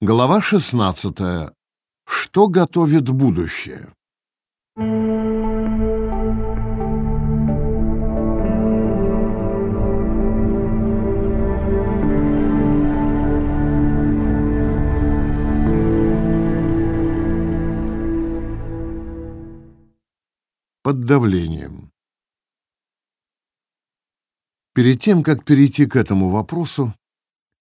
Глава 16. Что готовит будущее? Под давлением. Перед тем, как перейти к этому вопросу,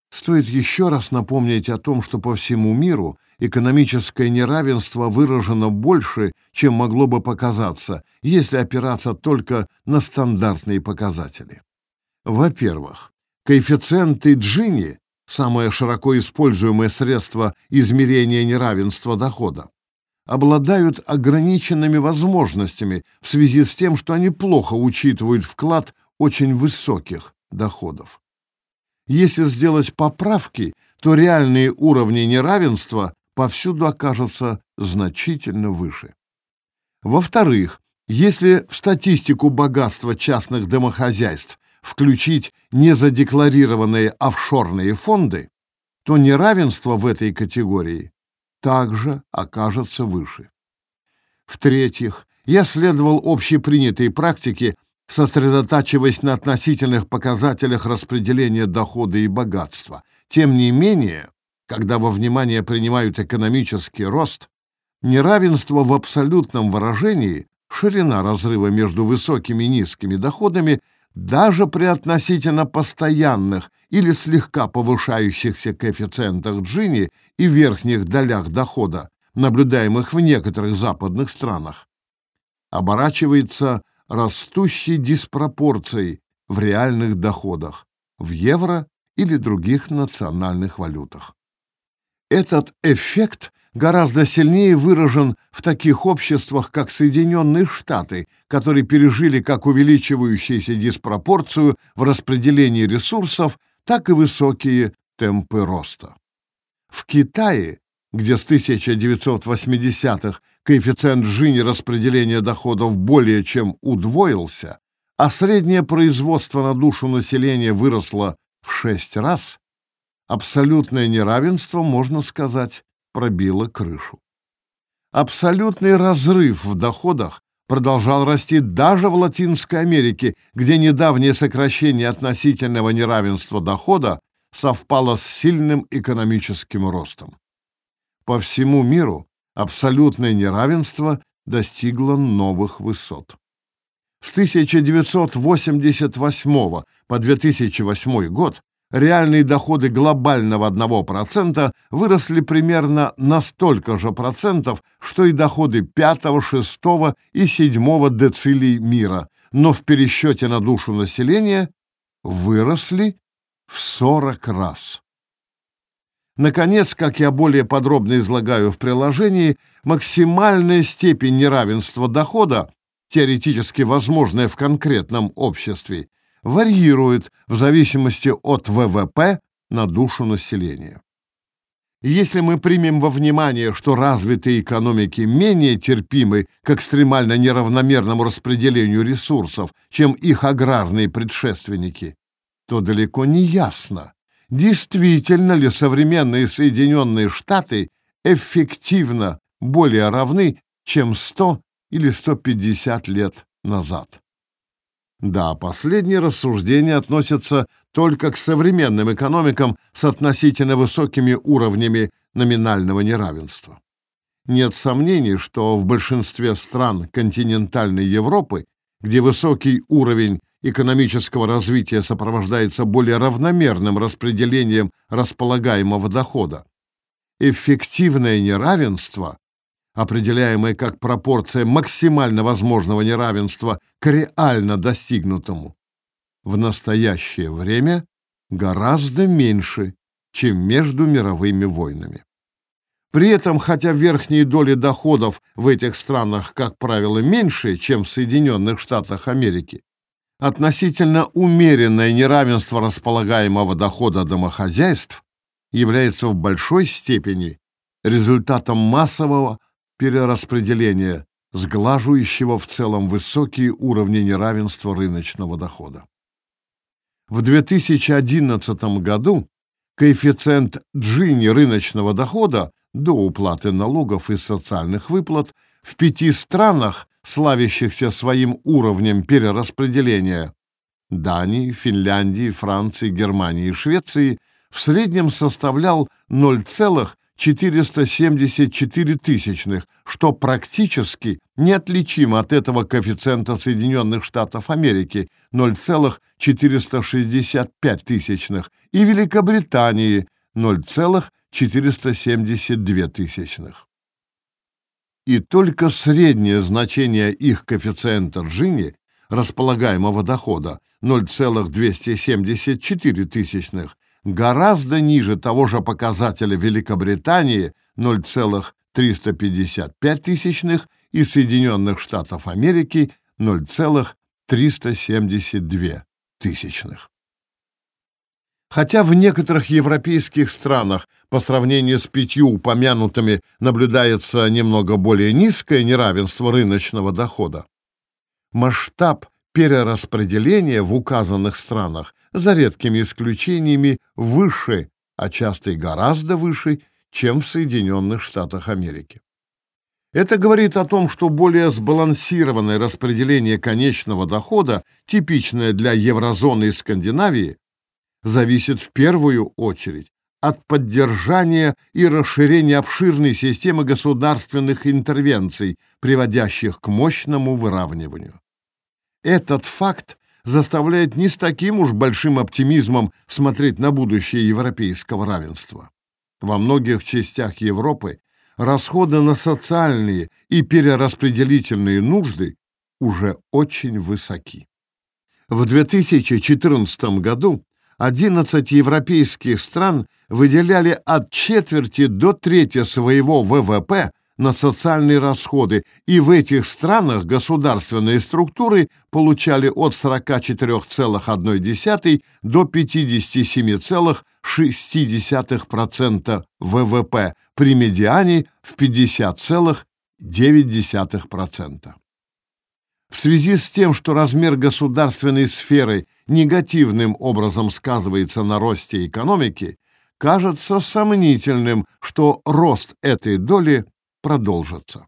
Стоит еще раз напомнить о том, что по всему миру экономическое неравенство выражено больше, чем могло бы показаться, если опираться только на стандартные показатели. Во-первых, коэффициенты Джини, самое широко используемое средство измерения неравенства дохода, обладают ограниченными возможностями в связи с тем, что они плохо учитывают вклад очень высоких доходов. Если сделать поправки, то реальные уровни неравенства повсюду окажутся значительно выше. Во-вторых, если в статистику богатства частных домохозяйств включить незадекларированные офшорные фонды, то неравенство в этой категории также окажется выше. В-третьих, я следовал общепринятой практике сосредотачиваясь на относительных показателях распределения дохода и богатства. Тем не менее, когда во внимание принимают экономический рост, неравенство в абсолютном выражении, ширина разрыва между высокими и низкими доходами, даже при относительно постоянных или слегка повышающихся коэффициентах Джини и верхних долях дохода, наблюдаемых в некоторых западных странах, оборачивается растущей диспропорцией в реальных доходах в евро или других национальных валютах. Этот эффект гораздо сильнее выражен в таких обществах, как Соединенные Штаты, которые пережили как увеличивающуюся диспропорцию в распределении ресурсов, так и высокие темпы роста. В Китае где с 1980-х коэффициент Джини распределения доходов более чем удвоился, а среднее производство на душу населения выросло в шесть раз, абсолютное неравенство, можно сказать, пробило крышу. Абсолютный разрыв в доходах продолжал расти даже в Латинской Америке, где недавнее сокращение относительного неравенства дохода совпало с сильным экономическим ростом. По всему миру абсолютное неравенство достигло новых высот. С 1988 по 2008 год реальные доходы глобального 1% выросли примерно на столько же процентов, что и доходы 5, 6 и 7 децилий мира, но в пересчете на душу населения выросли в 40 раз. Наконец, как я более подробно излагаю в приложении, максимальная степень неравенства дохода, теоретически возможная в конкретном обществе, варьирует в зависимости от ВВП на душу населения. Если мы примем во внимание, что развитые экономики менее терпимы к экстремально неравномерному распределению ресурсов, чем их аграрные предшественники, то далеко не ясно, действительно ли современные Соединенные Штаты эффективно более равны, чем 100 или 150 лет назад. Да, последние рассуждения относятся только к современным экономикам с относительно высокими уровнями номинального неравенства. Нет сомнений, что в большинстве стран континентальной Европы, где высокий уровень экономического развития сопровождается более равномерным распределением располагаемого дохода. Эффективное неравенство, определяемое как пропорция максимально возможного неравенства к реально достигнутому, в настоящее время гораздо меньше, чем между мировыми войнами. При этом, хотя верхние доли доходов в этих странах, как правило, меньше, чем в Соединенных Штатах Америки, Относительно умеренное неравенство располагаемого дохода домохозяйств является в большой степени результатом массового перераспределения, сглаживающего в целом высокие уровни неравенства рыночного дохода. В 2011 году Коэффициент Джини рыночного дохода до уплаты налогов и социальных выплат в пяти странах, славящихся своим уровнем перераспределения Дании, Финляндии, Франции, Германии и Швеции, в среднем составлял 0,474 тысячных, что практически неотличимо от этого коэффициента Соединенных Штатов Америки 0,465 тысячных и Великобритании 0,472 тысячных. И только среднее значение их коэффициента Джини, располагаемого дохода, 0,274 тысячных, гораздо ниже того же показателя Великобритании 0,355 тысячных и Соединенных Штатов Америки 0,372 тысячных. Хотя в некоторых европейских странах по сравнению с пятью упомянутыми наблюдается немного более низкое неравенство рыночного дохода, масштаб перераспределения в указанных странах, за редкими исключениями, выше, а часто и гораздо выше, чем в Соединенных Штатах Америки. Это говорит о том, что более сбалансированное распределение конечного дохода, типичное для еврозоны и Скандинавии, зависит в первую очередь от поддержания и расширения обширной системы государственных интервенций, приводящих к мощному выравниванию. Этот факт заставляет не с таким уж большим оптимизмом смотреть на будущее европейского равенства. Во многих частях Европы расходы на социальные и перераспределительные нужды уже очень высоки. В 2014 году 11 европейских стран выделяли от четверти до трети своего ВВП на социальные расходы, и в этих странах государственные структуры получали от 44,1 до 57,6% ВВП при медиане в 50,9%. В связи с тем, что размер государственной сферы негативным образом сказывается на росте экономики, кажется сомнительным, что рост этой доли продолжится.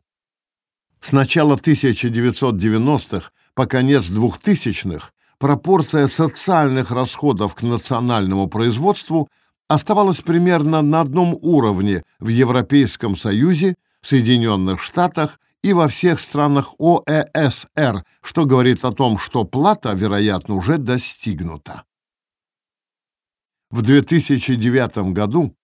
С начала 1990-х по конец 2000-х пропорция социальных расходов к национальному производству оставалась примерно на одном уровне в Европейском Союзе, Соединенных Штатах и во всех странах ОЭСР, что говорит о том, что плата, вероятно, уже достигнута. В 2009 году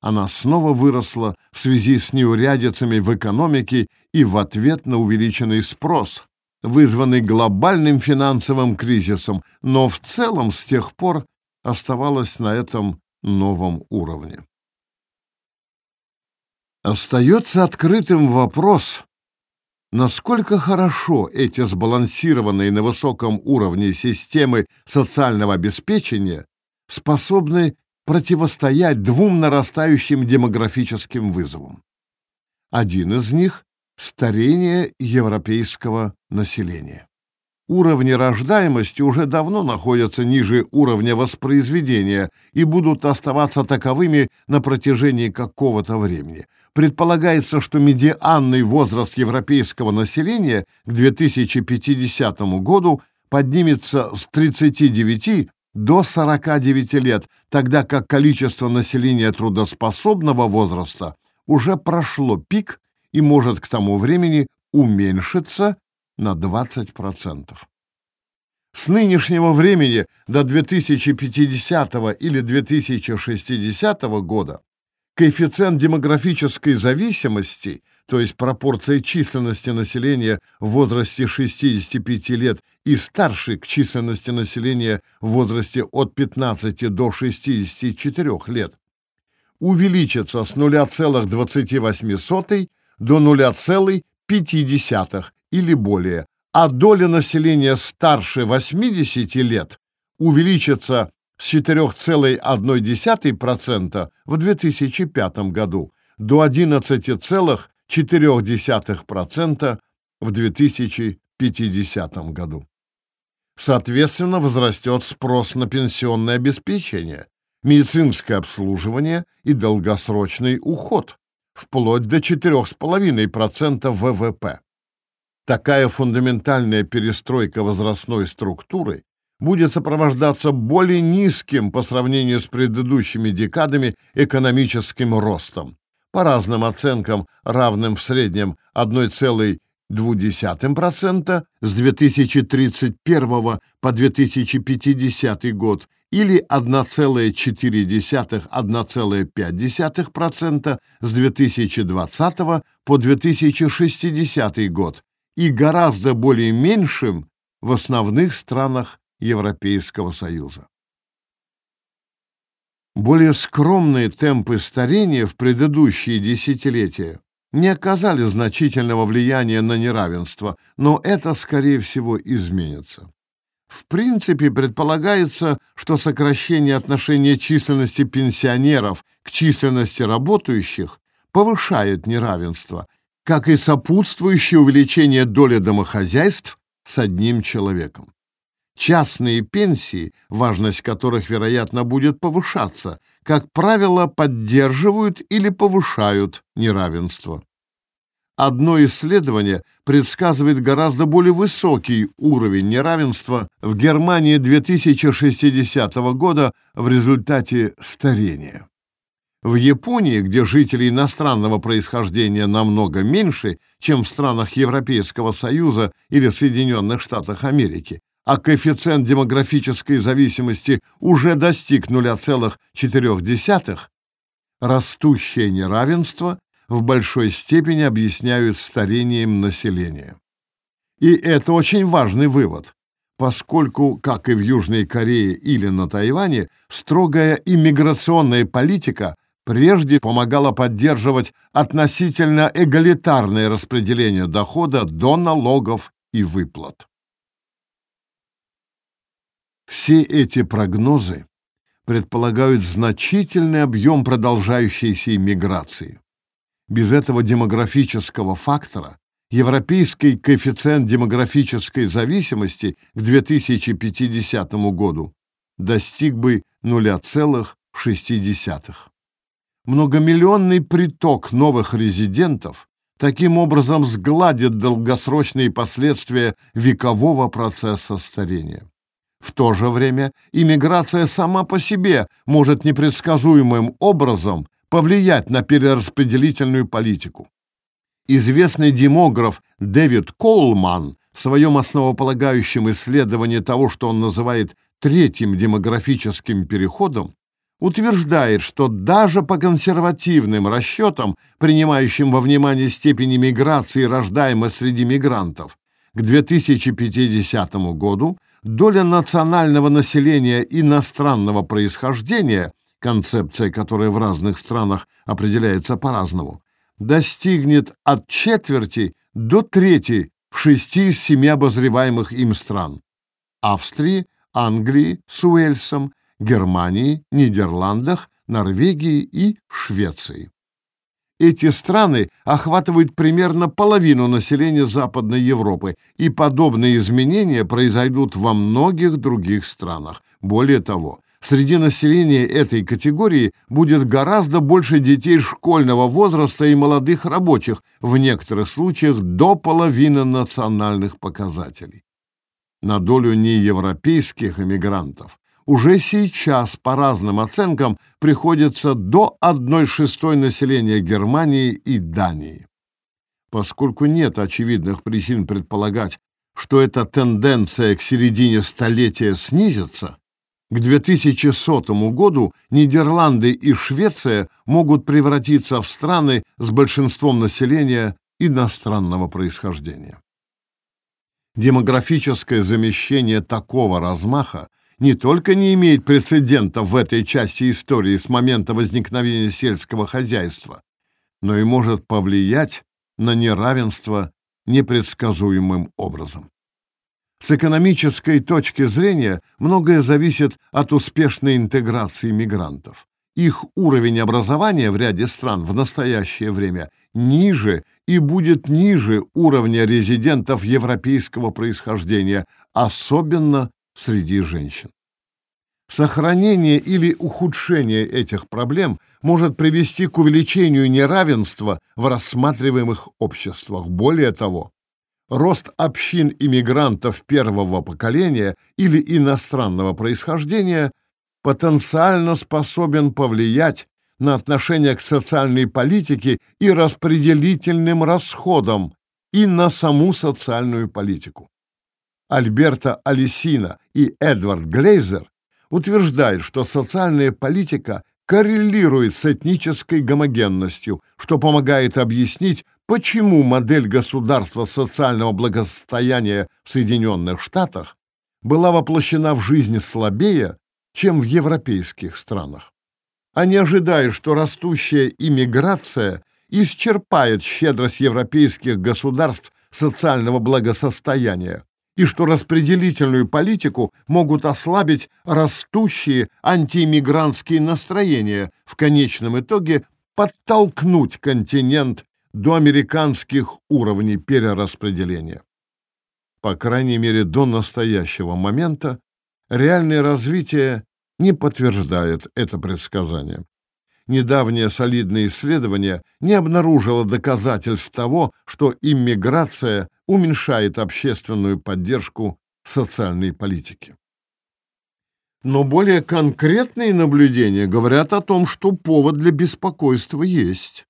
она снова выросла в связи с неурядицами в экономике и в ответ на увеличенный спрос, вызванный глобальным финансовым кризисом, но в целом с тех пор оставалась на этом новом уровне. Остается открытым вопрос, насколько хорошо эти сбалансированные на высоком уровне системы социального обеспечения способны противостоять двум нарастающим демографическим вызовам. Один из них – старение европейского населения. Уровни рождаемости уже давно находятся ниже уровня воспроизведения и будут оставаться таковыми на протяжении какого-то времени. Предполагается, что медианный возраст европейского населения к 2050 году поднимется с 39 до 49 лет, тогда как количество населения трудоспособного возраста уже прошло пик и может к тому времени уменьшиться на 20%. С нынешнего времени до 2050 или 2060 года коэффициент демографической зависимости, то есть пропорция численности населения в возрасте 65 лет и старше к численности населения в возрасте от 15 до 64 лет, увеличится с 0,28 до 0,5 или более, а доля населения старше 80 лет увеличится с 4,1% в 2005 году до 11,4% в 2050 году. Соответственно, возрастет спрос на пенсионное обеспечение, медицинское обслуживание и долгосрочный уход, вплоть до 4,5% ВВП. Такая фундаментальная перестройка возрастной структуры будет сопровождаться более низким по сравнению с предыдущими декадами экономическим ростом, по разным оценкам равным в среднем 1,2% с 2031 по 2050 год или 1,4-1,5% с 2020 по 2060 год и гораздо более меньшим в основных странах Европейского Союза. Более скромные темпы старения в предыдущие десятилетия не оказали значительного влияния на неравенство, но это, скорее всего, изменится. В принципе, предполагается, что сокращение отношения численности пенсионеров к численности работающих повышает неравенство, как и сопутствующее увеличение доли домохозяйств с одним человеком. Частные пенсии, важность которых, вероятно, будет повышаться, как правило, поддерживают или повышают неравенство. Одно исследование предсказывает гораздо более высокий уровень неравенства в Германии 2060 года в результате старения. В Японии, где жители иностранного происхождения намного меньше, чем в странах Европейского Союза или Соединенных Штатах Америки, а коэффициент демографической зависимости уже достиг 0,4, растущее неравенство в большой степени объясняют старением населения. И это очень важный вывод, поскольку, как и в Южной Корее или на Тайване, строгая иммиграционная политика прежде помогала поддерживать относительно эгалитарное распределение дохода до налогов и выплат. Все эти прогнозы предполагают значительный объем продолжающейся иммиграции. Без этого демографического фактора европейский коэффициент демографической зависимости к 2050 году достиг бы 0,6. Многомиллионный приток новых резидентов таким образом сгладит долгосрочные последствия векового процесса старения. В то же время иммиграция сама по себе может непредсказуемым образом повлиять на перераспределительную политику. Известный демограф Дэвид Коулман в своем основополагающем исследовании того, что он называет третьим демографическим переходом, утверждает, что даже по консервативным расчетам, принимающим во внимание степень миграции рождаемых среди мигрантов, к 2050 году доля национального населения иностранного происхождения, концепция, которая в разных странах определяется по-разному, достигнет от четверти до трети в шести из семи обозреваемых им стран – Австрии, Англии, с Уэльсом, Германии, Нидерландах, Норвегии и Швеции. Эти страны охватывают примерно половину населения Западной Европы, и подобные изменения произойдут во многих других странах. Более того, среди населения этой категории будет гораздо больше детей школьного возраста и молодых рабочих, в некоторых случаях до половины национальных показателей. На долю неевропейских иммигрантов уже сейчас, по разным оценкам, приходится до 1 шестой населения Германии и Дании. Поскольку нет очевидных причин предполагать, что эта тенденция к середине столетия снизится, к 2100 году Нидерланды и Швеция могут превратиться в страны с большинством населения иностранного происхождения. Демографическое замещение такого размаха не только не имеет прецедента в этой части истории с момента возникновения сельского хозяйства, но и может повлиять на неравенство непредсказуемым образом. С экономической точки зрения многое зависит от успешной интеграции мигрантов. Их уровень образования в ряде стран в настоящее время ниже и будет ниже уровня резидентов европейского происхождения, особенно среди женщин. Сохранение или ухудшение этих проблем может привести к увеличению неравенства в рассматриваемых обществах. Более того, рост общин иммигрантов первого поколения или иностранного происхождения потенциально способен повлиять на отношение к социальной политике и распределительным расходам и на саму социальную политику. Альберто Алисина и Эдвард Глейзер утверждают, что социальная политика коррелирует с этнической гомогенностью, что помогает объяснить, почему модель государства социального благосостояния в Соединенных Штатах была воплощена в жизнь слабее, чем в европейских странах. Они ожидают, что растущая иммиграция исчерпает щедрость европейских государств социального благосостояния, и что распределительную политику могут ослабить растущие антииммигрантские настроения, в конечном итоге подтолкнуть континент до американских уровней перераспределения. По крайней мере, до настоящего момента реальное развитие не подтверждает это предсказание. Недавнее солидное исследование не обнаружило доказательств того, что иммиграция уменьшает общественную поддержку социальной политики. Но более конкретные наблюдения говорят о том, что повод для беспокойства есть.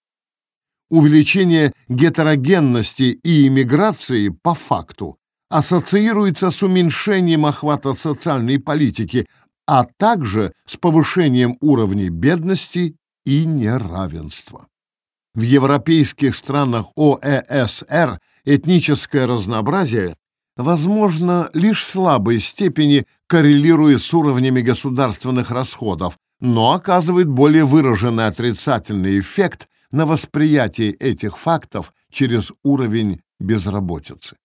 Увеличение гетерогенности и иммиграции по факту ассоциируется с уменьшением охвата социальной политики, а также с повышением уровней бедности и неравенства. В европейских странах ОЭСР этническое разнообразие возможно лишь в слабой степени коррелирует с уровнями государственных расходов, но оказывает более выраженный отрицательный эффект на восприятие этих фактов через уровень безработицы.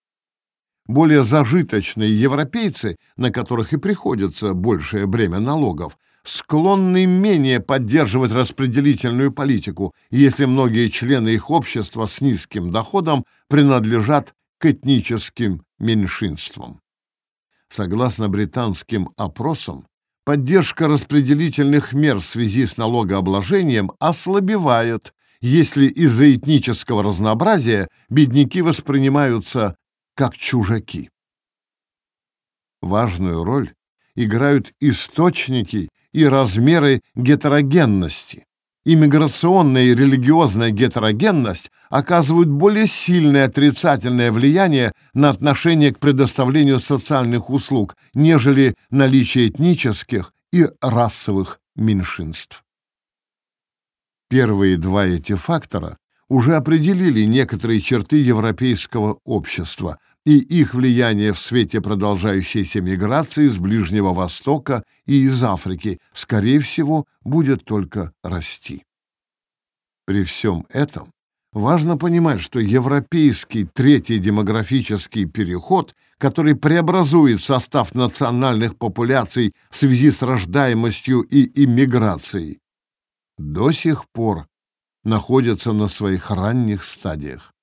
Более зажиточные европейцы, на которых и приходится большее бремя налогов, склонны менее поддерживать распределительную политику, если многие члены их общества с низким доходом принадлежат к этническим меньшинствам. Согласно британским опросам, поддержка распределительных мер в связи с налогообложением ослабевает, если из-за этнического разнообразия бедняки воспринимаются как чужаки. Важную роль играют источники и размеры гетерогенности. Иммиграционная и религиозная гетерогенность оказывают более сильное отрицательное влияние на отношение к предоставлению социальных услуг, нежели наличие этнических и расовых меньшинств. Первые два эти фактора уже определили некоторые черты европейского общества, и их влияние в свете продолжающейся миграции с Ближнего Востока и из Африки, скорее всего, будет только расти. При всем этом важно понимать, что европейский третий демографический переход, который преобразует состав национальных популяций в связи с рождаемостью и иммиграцией, до сих пор находится на своих ранних стадиях.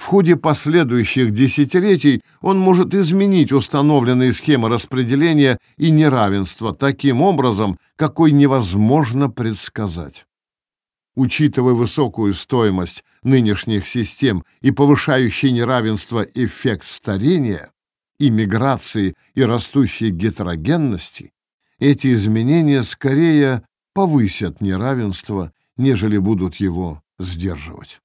В ходе последующих десятилетий он может изменить установленные схемы распределения и неравенства таким образом, какой невозможно предсказать. Учитывая высокую стоимость нынешних систем и повышающий неравенство эффект старения, иммиграции и растущей гетерогенности, эти изменения скорее повысят неравенство, нежели будут его сдерживать.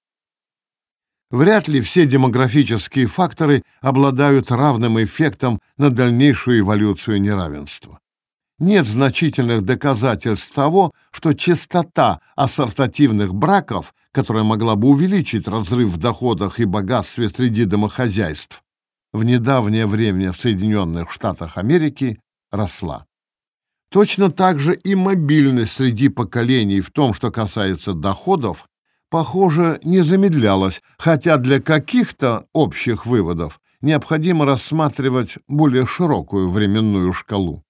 Вряд ли все демографические факторы обладают равным эффектом на дальнейшую эволюцию неравенства. Нет значительных доказательств того, что частота ассортативных браков, которая могла бы увеличить разрыв в доходах и богатстве среди домохозяйств, в недавнее время в Соединенных Штатах Америки росла. Точно так же и мобильность среди поколений в том, что касается доходов, похоже, не замедлялась, хотя для каких-то общих выводов необходимо рассматривать более широкую временную шкалу.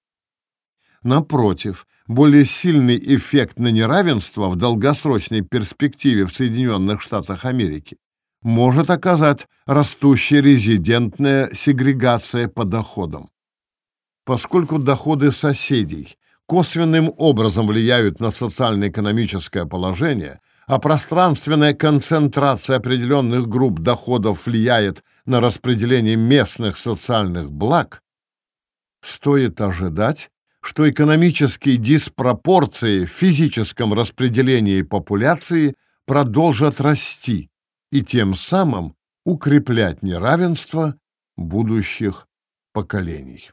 Напротив, более сильный эффект на неравенство в долгосрочной перспективе в Соединенных Штатах Америки может оказать растущая резидентная сегрегация по доходам. Поскольку доходы соседей косвенным образом влияют на социально-экономическое положение, а пространственная концентрация определенных групп доходов влияет на распределение местных социальных благ, стоит ожидать, что экономические диспропорции в физическом распределении популяции продолжат расти и тем самым укреплять неравенство будущих поколений.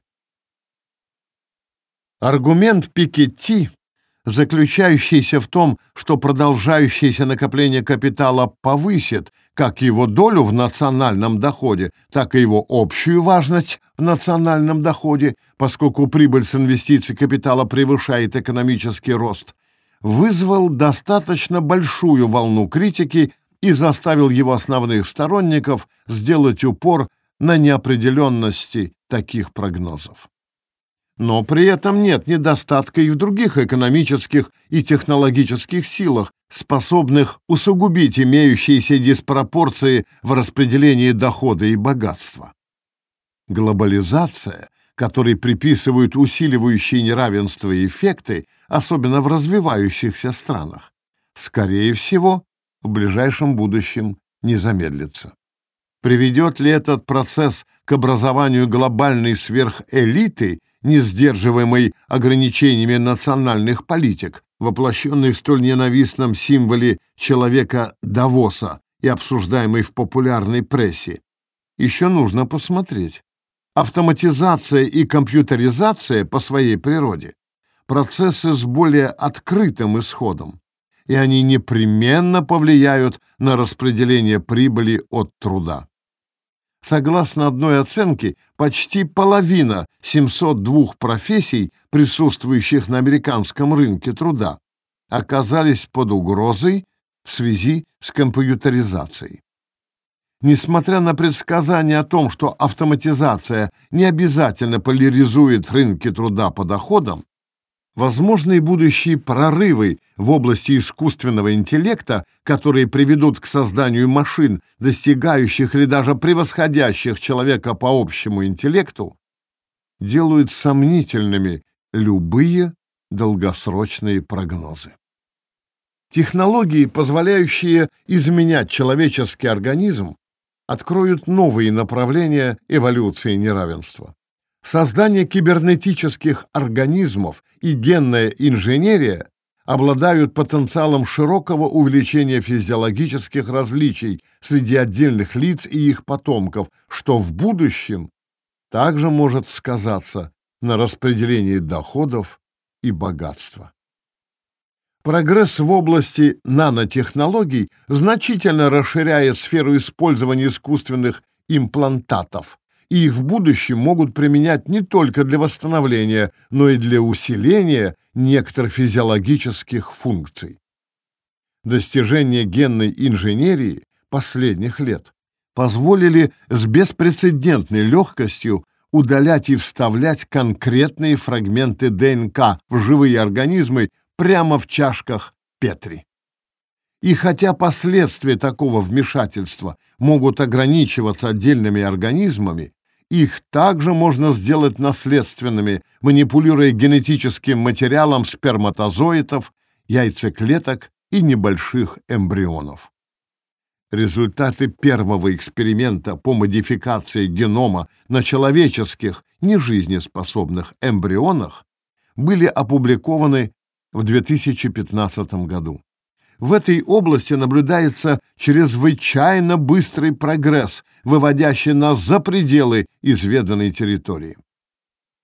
Аргумент Пикетти, заключающийся в том, что продолжающееся накопление капитала повысит как его долю в национальном доходе, так и его общую важность в национальном доходе, поскольку прибыль с инвестиций капитала превышает экономический рост, вызвал достаточно большую волну критики и заставил его основных сторонников сделать упор на неопределенности таких прогнозов. Но при этом нет недостатка и в других экономических и технологических силах, способных усугубить имеющиеся диспропорции в распределении дохода и богатства. Глобализация, которой приписывают усиливающие неравенство эффекты, особенно в развивающихся странах, скорее всего, в ближайшем будущем не замедлится. Приведет ли этот процесс к образованию глобальной сверхэлиты, не сдерживаемой ограничениями национальных политик, воплощенной в столь ненавистном символе человека Давоса и обсуждаемой в популярной прессе? Еще нужно посмотреть. Автоматизация и компьютеризация по своей природе – процессы с более открытым исходом и они непременно повлияют на распределение прибыли от труда. Согласно одной оценке, почти половина 702 профессий, присутствующих на американском рынке труда, оказались под угрозой в связи с компьютеризацией. Несмотря на предсказания о том, что автоматизация не обязательно поляризует рынки труда по доходам, возможные будущие прорывы в области искусственного интеллекта, которые приведут к созданию машин, достигающих или даже превосходящих человека по общему интеллекту, делают сомнительными любые долгосрочные прогнозы. Технологии, позволяющие изменять человеческий организм, откроют новые направления эволюции неравенства. Создание кибернетических организмов и генная инженерия обладают потенциалом широкого увеличения физиологических различий среди отдельных лиц и их потомков, что в будущем также может сказаться на распределении доходов и богатства. Прогресс в области нанотехнологий значительно расширяет сферу использования искусственных имплантатов, и их в будущем могут применять не только для восстановления, но и для усиления некоторых физиологических функций. Достижения генной инженерии последних лет позволили с беспрецедентной легкостью удалять и вставлять конкретные фрагменты ДНК в живые организмы прямо в чашках Петри. И хотя последствия такого вмешательства могут ограничиваться отдельными организмами, их также можно сделать наследственными, манипулируя генетическим материалом сперматозоидов, яйцеклеток и небольших эмбрионов. Результаты первого эксперимента по модификации генома на человеческих нежизнеспособных эмбрионах были опубликованы в 2015 году. В этой области наблюдается чрезвычайно быстрый прогресс, выводящий нас за пределы изведанной территории.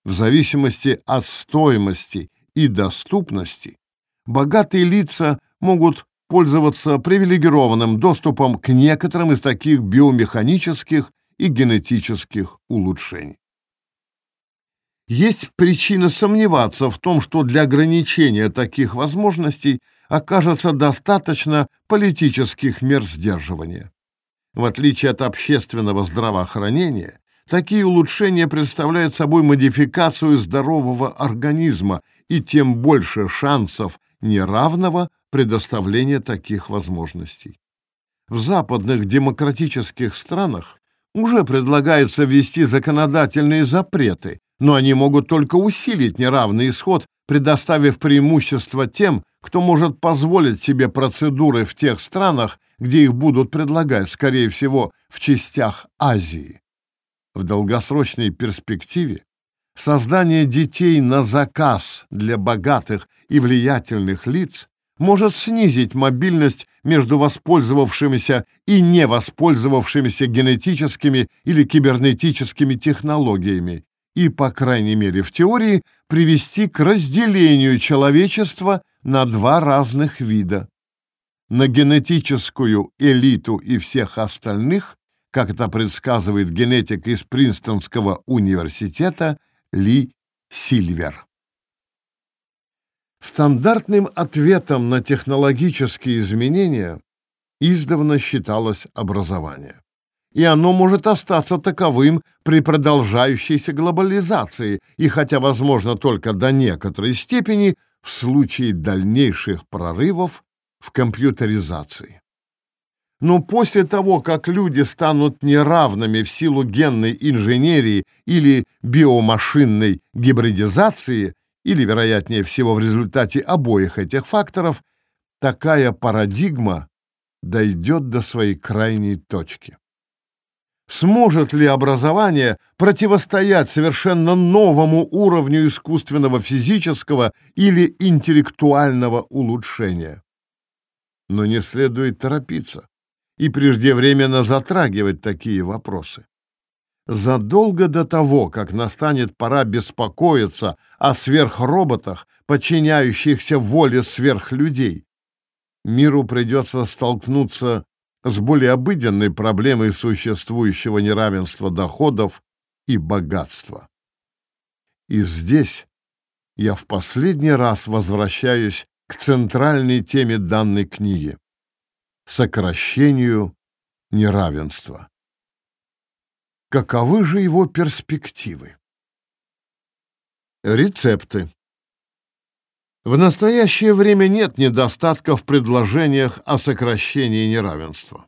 В зависимости от стоимости и доступности, богатые лица могут пользоваться привилегированным доступом к некоторым из таких биомеханических и генетических улучшений. Есть причина сомневаться в том, что для ограничения таких возможностей – окажется достаточно политических мер сдерживания. В отличие от общественного здравоохранения, такие улучшения представляют собой модификацию здорового организма и тем больше шансов неравного предоставления таких возможностей. В западных демократических странах уже предлагается ввести законодательные запреты, но они могут только усилить неравный исход предоставив преимущество тем, кто может позволить себе процедуры в тех странах, где их будут предлагать, скорее всего, в частях Азии. В долгосрочной перспективе создание детей на заказ для богатых и влиятельных лиц может снизить мобильность между воспользовавшимися и не воспользовавшимися генетическими или кибернетическими технологиями и, по крайней мере в теории, привести к разделению человечества на два разных вида. На генетическую элиту и всех остальных, как это предсказывает генетик из Принстонского университета Ли Сильвер. Стандартным ответом на технологические изменения издавна считалось образование. И оно может остаться таковым при продолжающейся глобализации, и хотя, возможно, только до некоторой степени в случае дальнейших прорывов в компьютеризации. Но после того, как люди станут неравными в силу генной инженерии или биомашинной гибридизации, или, вероятнее всего, в результате обоих этих факторов, такая парадигма дойдет до своей крайней точки. Сможет ли образование противостоять совершенно новому уровню искусственного физического или интеллектуального улучшения? Но не следует торопиться и преждевременно затрагивать такие вопросы задолго до того, как настанет пора беспокоиться о сверхроботах, подчиняющихся воле сверхлюдей, миру придется столкнуться с более обыденной проблемой существующего неравенства доходов и богатства. И здесь я в последний раз возвращаюсь к центральной теме данной книги — сокращению неравенства. Каковы же его перспективы? Рецепты. В настоящее время нет недостатка в предложениях о сокращении неравенства.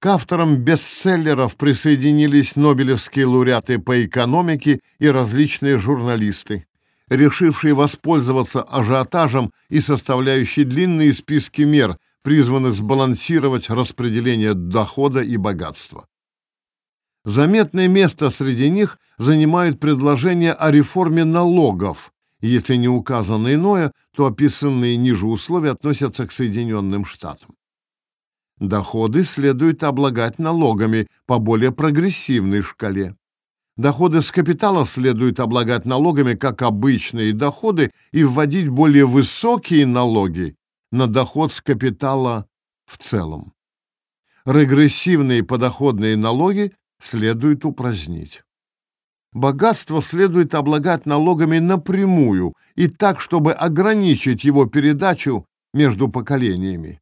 К авторам бестселлеров присоединились нобелевские лауреаты по экономике и различные журналисты, решившие воспользоваться ажиотажем и составляющие длинные списки мер, призванных сбалансировать распределение дохода и богатства. Заметное место среди них занимают предложения о реформе налогов. Если не указано иное, то описанные ниже условия относятся к Соединенным Штатам. Доходы следует облагать налогами по более прогрессивной шкале. Доходы с капитала следует облагать налогами как обычные доходы и вводить более высокие налоги на доход с капитала в целом. Регрессивные подоходные налоги следует упразднить. Богатство следует облагать налогами напрямую и так, чтобы ограничить его передачу между поколениями.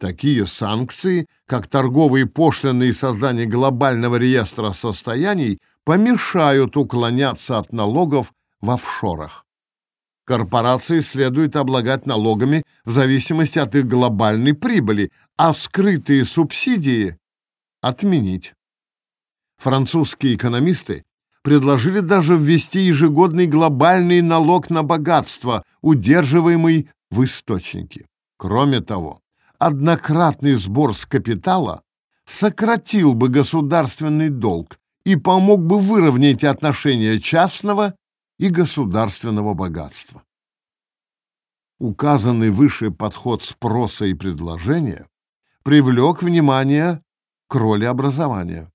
Такие санкции, как торговые пошлины и создание глобального реестра состояний, помешают уклоняться от налогов в офшорах. Корпорации следует облагать налогами в зависимости от их глобальной прибыли, а скрытые субсидии отменить. Французские экономисты предложили даже ввести ежегодный глобальный налог на богатство, удерживаемый в источнике. Кроме того, однократный сбор с капитала сократил бы государственный долг и помог бы выровнять отношения частного и государственного богатства. Указанный выше подход спроса и предложения привлек внимание к роли образования.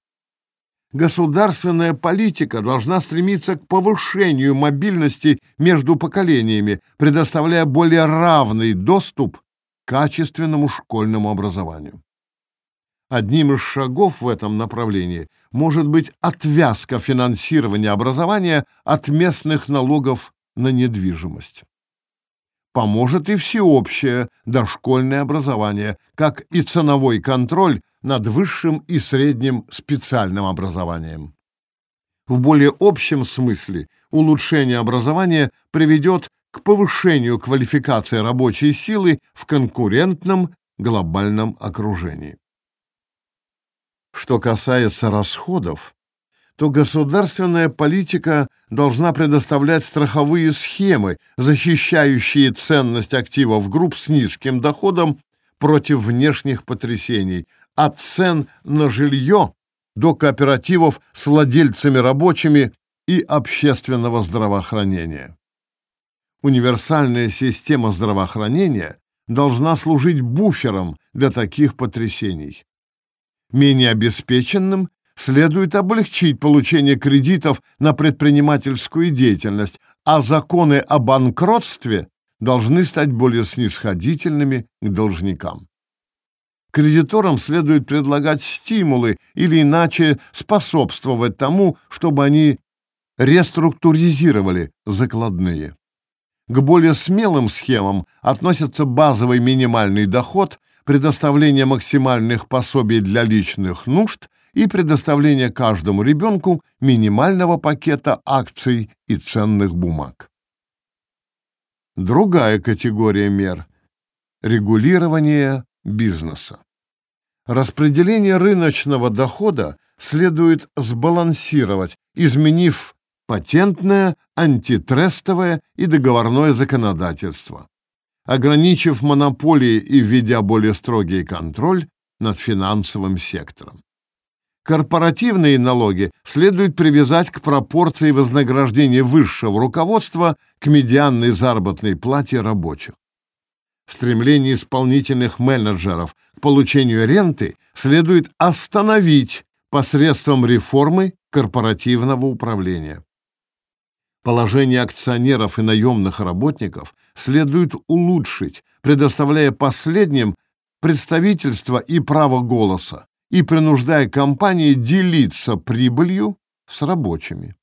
Государственная политика должна стремиться к повышению мобильности между поколениями, предоставляя более равный доступ к качественному школьному образованию. Одним из шагов в этом направлении может быть отвязка финансирования образования от местных налогов на недвижимость. Поможет и всеобщее дошкольное образование, как и ценовой контроль над высшим и средним специальным образованием. В более общем смысле улучшение образования приведет к повышению квалификации рабочей силы в конкурентном глобальном окружении. Что касается расходов, то государственная политика должна предоставлять страховые схемы, защищающие ценность активов групп с низким доходом против внешних потрясений, от цен на жилье до кооперативов с владельцами рабочими и общественного здравоохранения. Универсальная система здравоохранения должна служить буфером для таких потрясений. Менее обеспеченным следует облегчить получение кредитов на предпринимательскую деятельность, а законы о банкротстве должны стать более снисходительными к должникам. Кредиторам следует предлагать стимулы или иначе способствовать тому, чтобы они реструктуризировали закладные. К более смелым схемам относятся базовый минимальный доход, предоставление максимальных пособий для личных нужд и предоставление каждому ребенку минимального пакета акций и ценных бумаг. Другая категория мер – регулирование бизнеса. Распределение рыночного дохода следует сбалансировать, изменив патентное, антитрестовое и договорное законодательство, ограничив монополии и введя более строгий контроль над финансовым сектором. Корпоративные налоги следует привязать к пропорции вознаграждения высшего руководства к медианной заработной плате рабочих. Стремление исполнительных менеджеров к получению ренты следует остановить посредством реформы корпоративного управления. Положение акционеров и наемных работников следует улучшить, предоставляя последним представительство и право голоса, и принуждая компании делиться прибылью с рабочими.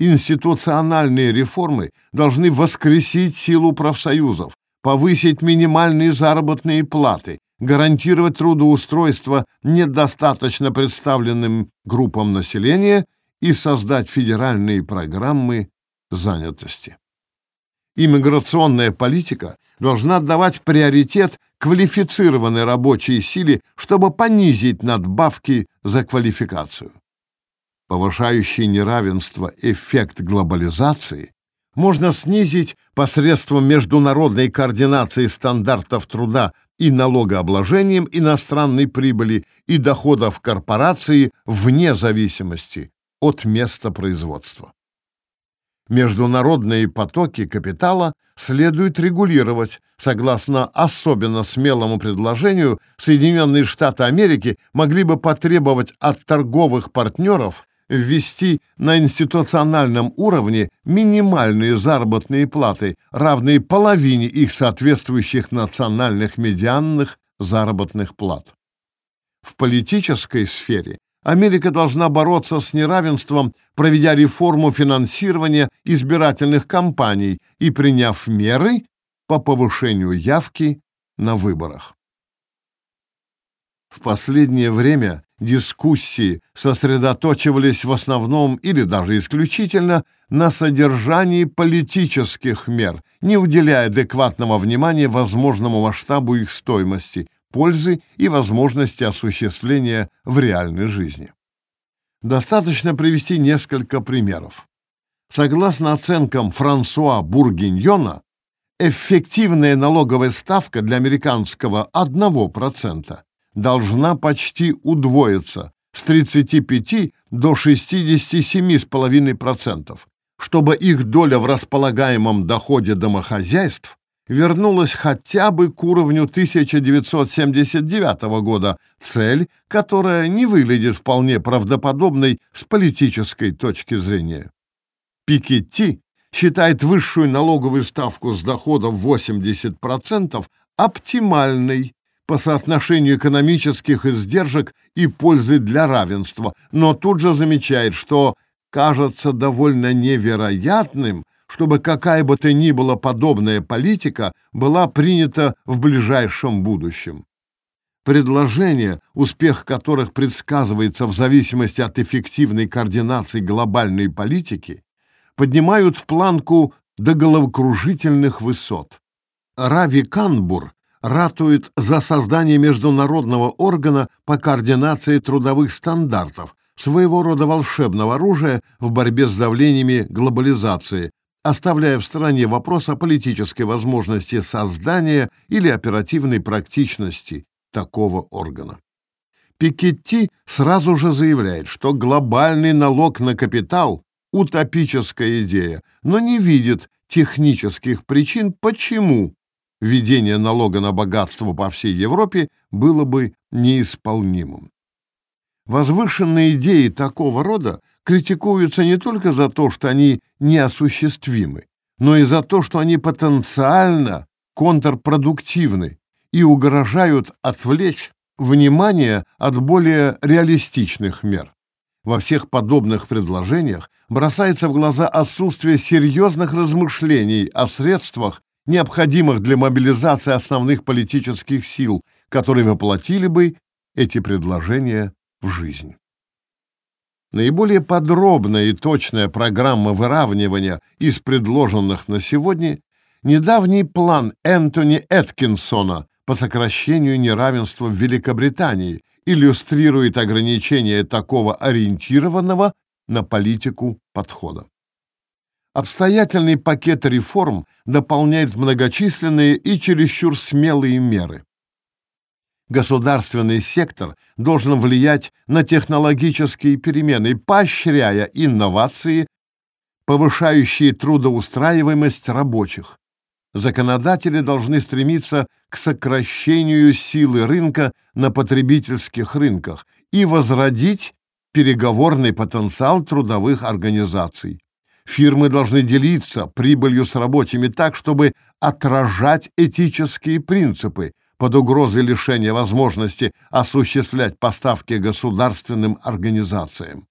Институциональные реформы должны воскресить силу профсоюзов, повысить минимальные заработные платы, гарантировать трудоустройство недостаточно представленным группам населения и создать федеральные программы занятости. Иммиграционная политика должна давать приоритет квалифицированной рабочей силе, чтобы понизить надбавки за квалификацию. Повышающий неравенство эффект глобализации можно снизить посредством международной координации стандартов труда и налогообложением иностранной прибыли и доходов корпорации вне зависимости от места производства. Международные потоки капитала следует регулировать. Согласно особенно смелому предложению, Соединенные Штаты Америки могли бы потребовать от торговых партнеров ввести на институциональном уровне минимальные заработные платы, равные половине их соответствующих национальных медианных заработных плат. В политической сфере Америка должна бороться с неравенством, проведя реформу финансирования избирательных кампаний и приняв меры по повышению явки на выборах. В последнее время дискуссии сосредоточивались в основном или даже исключительно на содержании политических мер, не уделяя адекватного внимания возможному масштабу их стоимости, пользы и возможности осуществления в реальной жизни. Достаточно привести несколько примеров. Согласно оценкам Франсуа Бургиньона, эффективная налоговая ставка для американского 1% должна почти удвоиться с 35 до 67,5%, чтобы их доля в располагаемом доходе домохозяйств вернулась хотя бы к уровню 1979 года, цель, которая не выглядит вполне правдоподобной с политической точки зрения. Пикетти считает высшую налоговую ставку с доходом 80% оптимальной по соотношению экономических издержек и пользы для равенства, но тут же замечает, что кажется довольно невероятным, чтобы какая бы то ни была подобная политика была принята в ближайшем будущем. Предложения, успех которых предсказывается в зависимости от эффективной координации глобальной политики, поднимают планку до головокружительных высот. Рави Канбур ратует за создание международного органа по координации трудовых стандартов, своего рода волшебного оружия в борьбе с давлениями глобализации, оставляя в стороне вопрос о политической возможности создания или оперативной практичности такого органа. Пикетти сразу же заявляет, что глобальный налог на капитал – утопическая идея, но не видит технических причин, почему введение налога на богатство по всей Европе было бы неисполнимым. Возвышенные идеи такого рода критикуются не только за то, что они неосуществимы, но и за то, что они потенциально контрпродуктивны и угрожают отвлечь внимание от более реалистичных мер. Во всех подобных предложениях бросается в глаза отсутствие серьезных размышлений о средствах, необходимых для мобилизации основных политических сил, которые воплотили бы эти предложения в жизнь. Наиболее подробная и точная программа выравнивания из предложенных на сегодня недавний план Энтони Эткинсона по сокращению неравенства в Великобритании иллюстрирует ограничение такого ориентированного на политику подхода. Обстоятельный пакет реформ дополняет многочисленные и чересчур смелые меры государственный сектор должен влиять на технологические перемены, поощряя инновации, повышающие трудоустраиваемость рабочих. Законодатели должны стремиться к сокращению силы рынка на потребительских рынках и возродить переговорный потенциал трудовых организаций. Фирмы должны делиться прибылью с рабочими так, чтобы отражать этические принципы, под угрозой лишения возможности осуществлять поставки государственным организациям.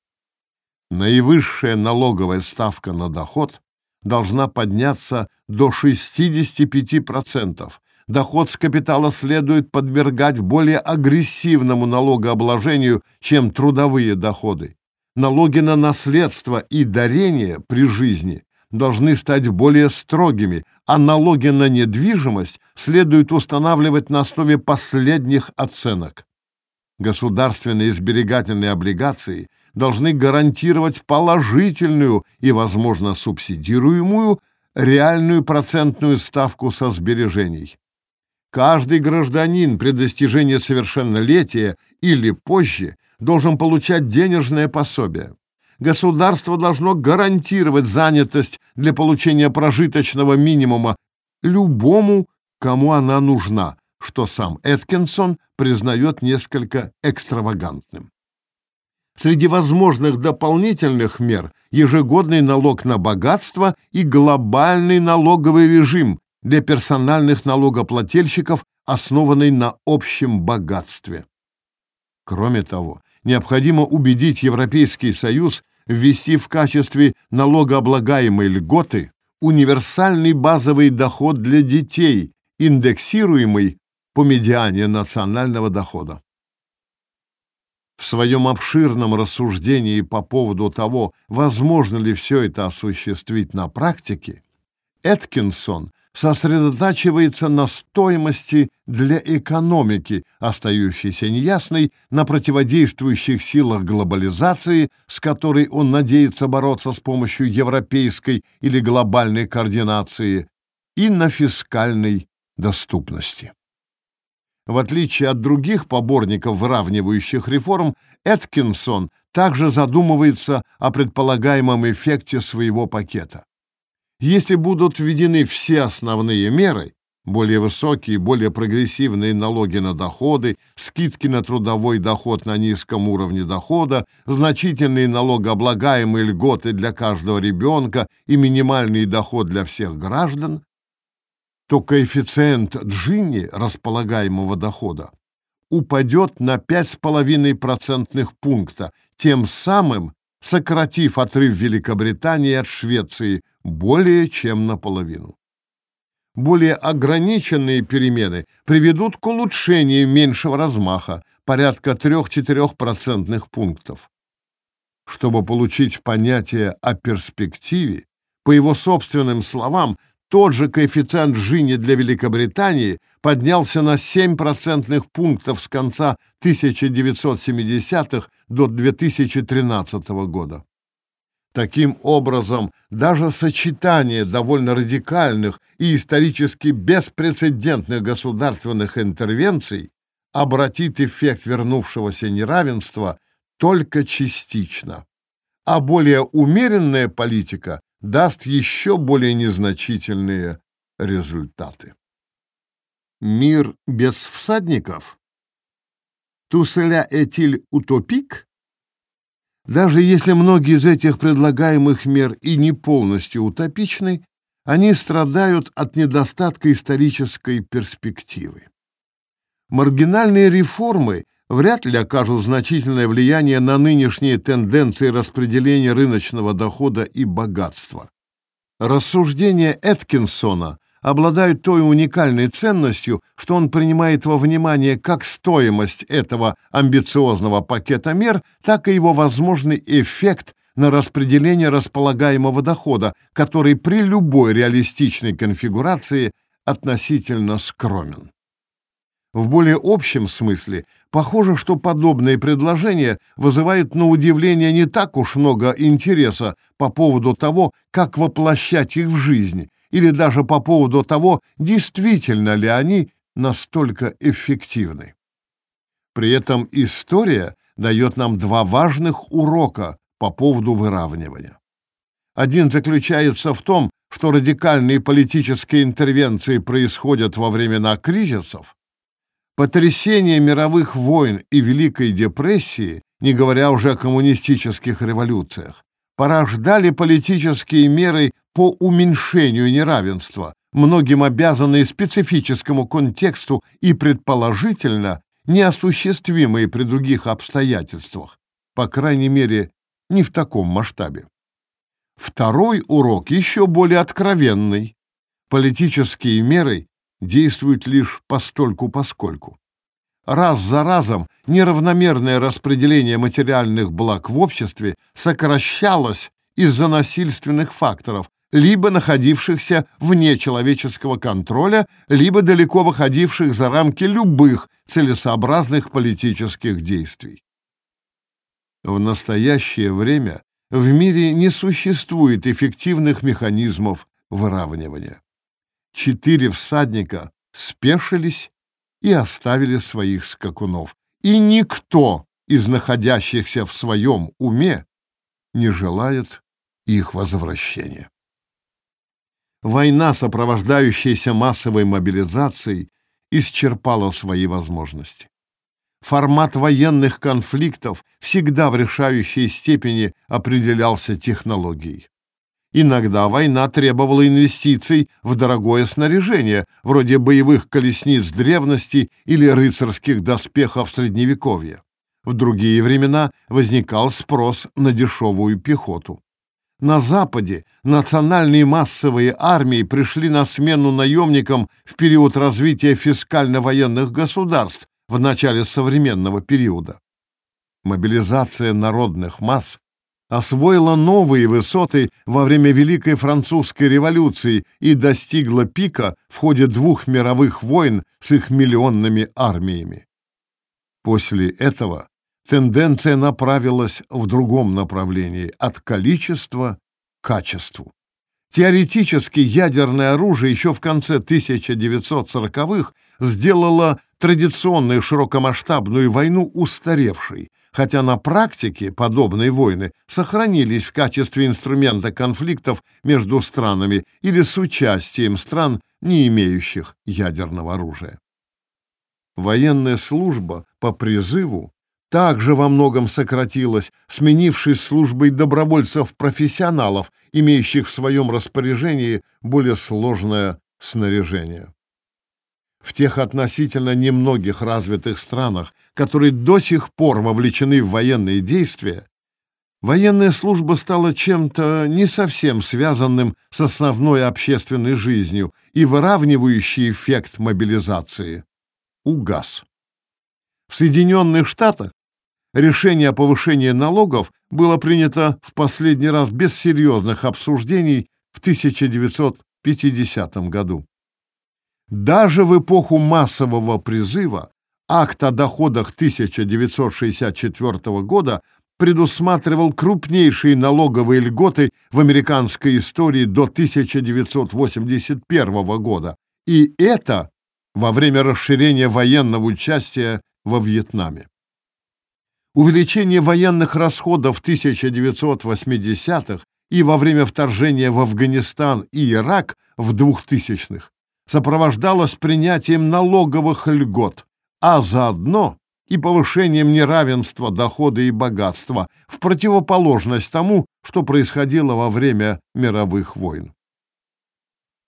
Наивысшая налоговая ставка на доход должна подняться до 65%. Доход с капитала следует подвергать более агрессивному налогообложению, чем трудовые доходы. Налоги на наследство и дарение при жизни должны стать более строгими, а налоги на недвижимость следует устанавливать на основе последних оценок. Государственные сберегательные облигации должны гарантировать положительную и, возможно, субсидируемую реальную процентную ставку со сбережений. Каждый гражданин при достижении совершеннолетия или позже должен получать денежное пособие государство должно гарантировать занятость для получения прожиточного минимума любому, кому она нужна, что сам Эткинсон признает несколько экстравагантным. Среди возможных дополнительных мер ежегодный налог на богатство и глобальный налоговый режим для персональных налогоплательщиков, основанный на общем богатстве. Кроме того, необходимо убедить Европейский Союз ввести в качестве налогооблагаемой льготы универсальный базовый доход для детей, индексируемый по медиане национального дохода. В своем обширном рассуждении по поводу того, возможно ли все это осуществить на практике, Эткинсон сосредотачивается на стоимости для экономики, остающейся неясной, на противодействующих силах глобализации, с которой он надеется бороться с помощью европейской или глобальной координации, и на фискальной доступности. В отличие от других поборников выравнивающих реформ, Эткинсон также задумывается о предполагаемом эффекте своего пакета. Если будут введены все основные меры, более высокие, более прогрессивные налоги на доходы, скидки на трудовой доход на низком уровне дохода, значительные налогооблагаемые льготы для каждого ребенка и минимальный доход для всех граждан, то коэффициент Джинни располагаемого дохода упадет на 5,5% пункта, тем самым сократив отрыв Великобритании от Швеции более чем наполовину. Более ограниченные перемены приведут к улучшению меньшего размаха, порядка 3-4% пунктов. Чтобы получить понятие о перспективе, по его собственным словам, тот же коэффициент Жини для Великобритании поднялся на 7 процентных пунктов с конца 1970-х до 2013 года. Таким образом, даже сочетание довольно радикальных и исторически беспрецедентных государственных интервенций обратит эффект вернувшегося неравенства только частично, а более умеренная политика даст еще более незначительные результаты. Мир без всадников? Туселя этиль утопик? Даже если многие из этих предлагаемых мер и не полностью утопичны, они страдают от недостатка исторической перспективы. Маргинальные реформы вряд ли окажут значительное влияние на нынешние тенденции распределения рыночного дохода и богатства. Рассуждения Эткинсона обладают той уникальной ценностью, что он принимает во внимание как стоимость этого амбициозного пакета мер, так и его возможный эффект на распределение располагаемого дохода, который при любой реалистичной конфигурации относительно скромен. В более общем смысле, похоже, что подобные предложения вызывают на удивление не так уж много интереса по поводу того, как воплощать их в жизнь, или даже по поводу того, действительно ли они настолько эффективны. При этом история дает нам два важных урока по поводу выравнивания. Один заключается в том, что радикальные политические интервенции происходят во времена кризисов, Потрясение мировых войн и Великой депрессии, не говоря уже о коммунистических революциях, порождали политические меры по уменьшению неравенства, многим обязанные специфическому контексту и предположительно неосуществимые при других обстоятельствах, по крайней мере, не в таком масштабе. Второй урок еще более откровенный. Политические меры действует лишь постольку-поскольку. Раз за разом неравномерное распределение материальных благ в обществе сокращалось из-за насильственных факторов, либо находившихся вне человеческого контроля, либо далеко выходивших за рамки любых целесообразных политических действий. В настоящее время в мире не существует эффективных механизмов выравнивания четыре всадника спешились и оставили своих скакунов. И никто из находящихся в своем уме не желает их возвращения. Война, сопровождающаяся массовой мобилизацией, исчерпала свои возможности. Формат военных конфликтов всегда в решающей степени определялся технологией. Иногда война требовала инвестиций в дорогое снаряжение, вроде боевых колесниц древности или рыцарских доспехов Средневековья. В другие времена возникал спрос на дешевую пехоту. На Западе национальные массовые армии пришли на смену наемникам в период развития фискально-военных государств в начале современного периода. Мобилизация народных масс освоила новые высоты во время Великой Французской революции и достигла пика в ходе двух мировых войн с их миллионными армиями. После этого тенденция направилась в другом направлении – от количества к качеству. Теоретически ядерное оружие еще в конце 1940-х сделало традиционную широкомасштабную войну устаревшей, хотя на практике подобные войны сохранились в качестве инструмента конфликтов между странами или с участием стран, не имеющих ядерного оружия. Военная служба по призыву также во многом сократилась, сменившись службой добровольцев-профессионалов, имеющих в своем распоряжении более сложное снаряжение в тех относительно немногих развитых странах, которые до сих пор вовлечены в военные действия, военная служба стала чем-то не совсем связанным с основной общественной жизнью и выравнивающий эффект мобилизации угас. В Соединенных Штатах решение о повышении налогов было принято в последний раз без серьезных обсуждений в 1900 1950 году. Даже в эпоху массового призыва акт о доходах 1964 года предусматривал крупнейшие налоговые льготы в американской истории до 1981 года, и это во время расширения военного участия во Вьетнаме. Увеличение военных расходов в 1980-х и во время вторжения в Афганистан и Ирак в 2000-х сопровождалось принятием налоговых льгот, а заодно и повышением неравенства дохода и богатства в противоположность тому, что происходило во время мировых войн.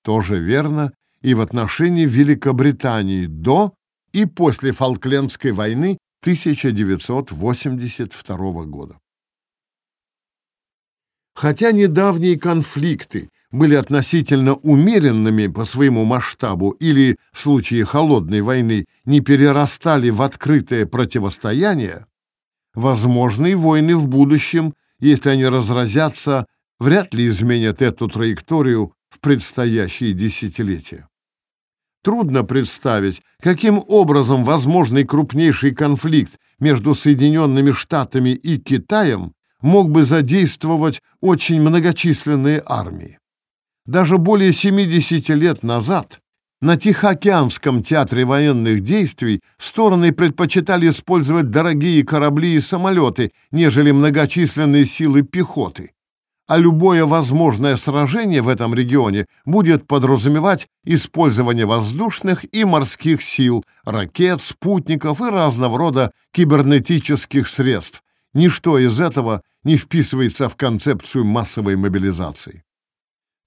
Тоже верно и в отношении Великобритании до и после Фолклендской войны 1982 года. Хотя недавние конфликты были относительно умеренными по своему масштабу или, в случае холодной войны, не перерастали в открытое противостояние, возможные войны в будущем, если они разразятся, вряд ли изменят эту траекторию в предстоящие десятилетия. Трудно представить, каким образом возможный крупнейший конфликт между Соединенными Штатами и Китаем мог бы задействовать очень многочисленные армии. Даже более 70 лет назад на Тихоокеанском театре военных действий стороны предпочитали использовать дорогие корабли и самолеты, нежели многочисленные силы пехоты а любое возможное сражение в этом регионе будет подразумевать использование воздушных и морских сил, ракет, спутников и разного рода кибернетических средств. Ничто из этого не вписывается в концепцию массовой мобилизации.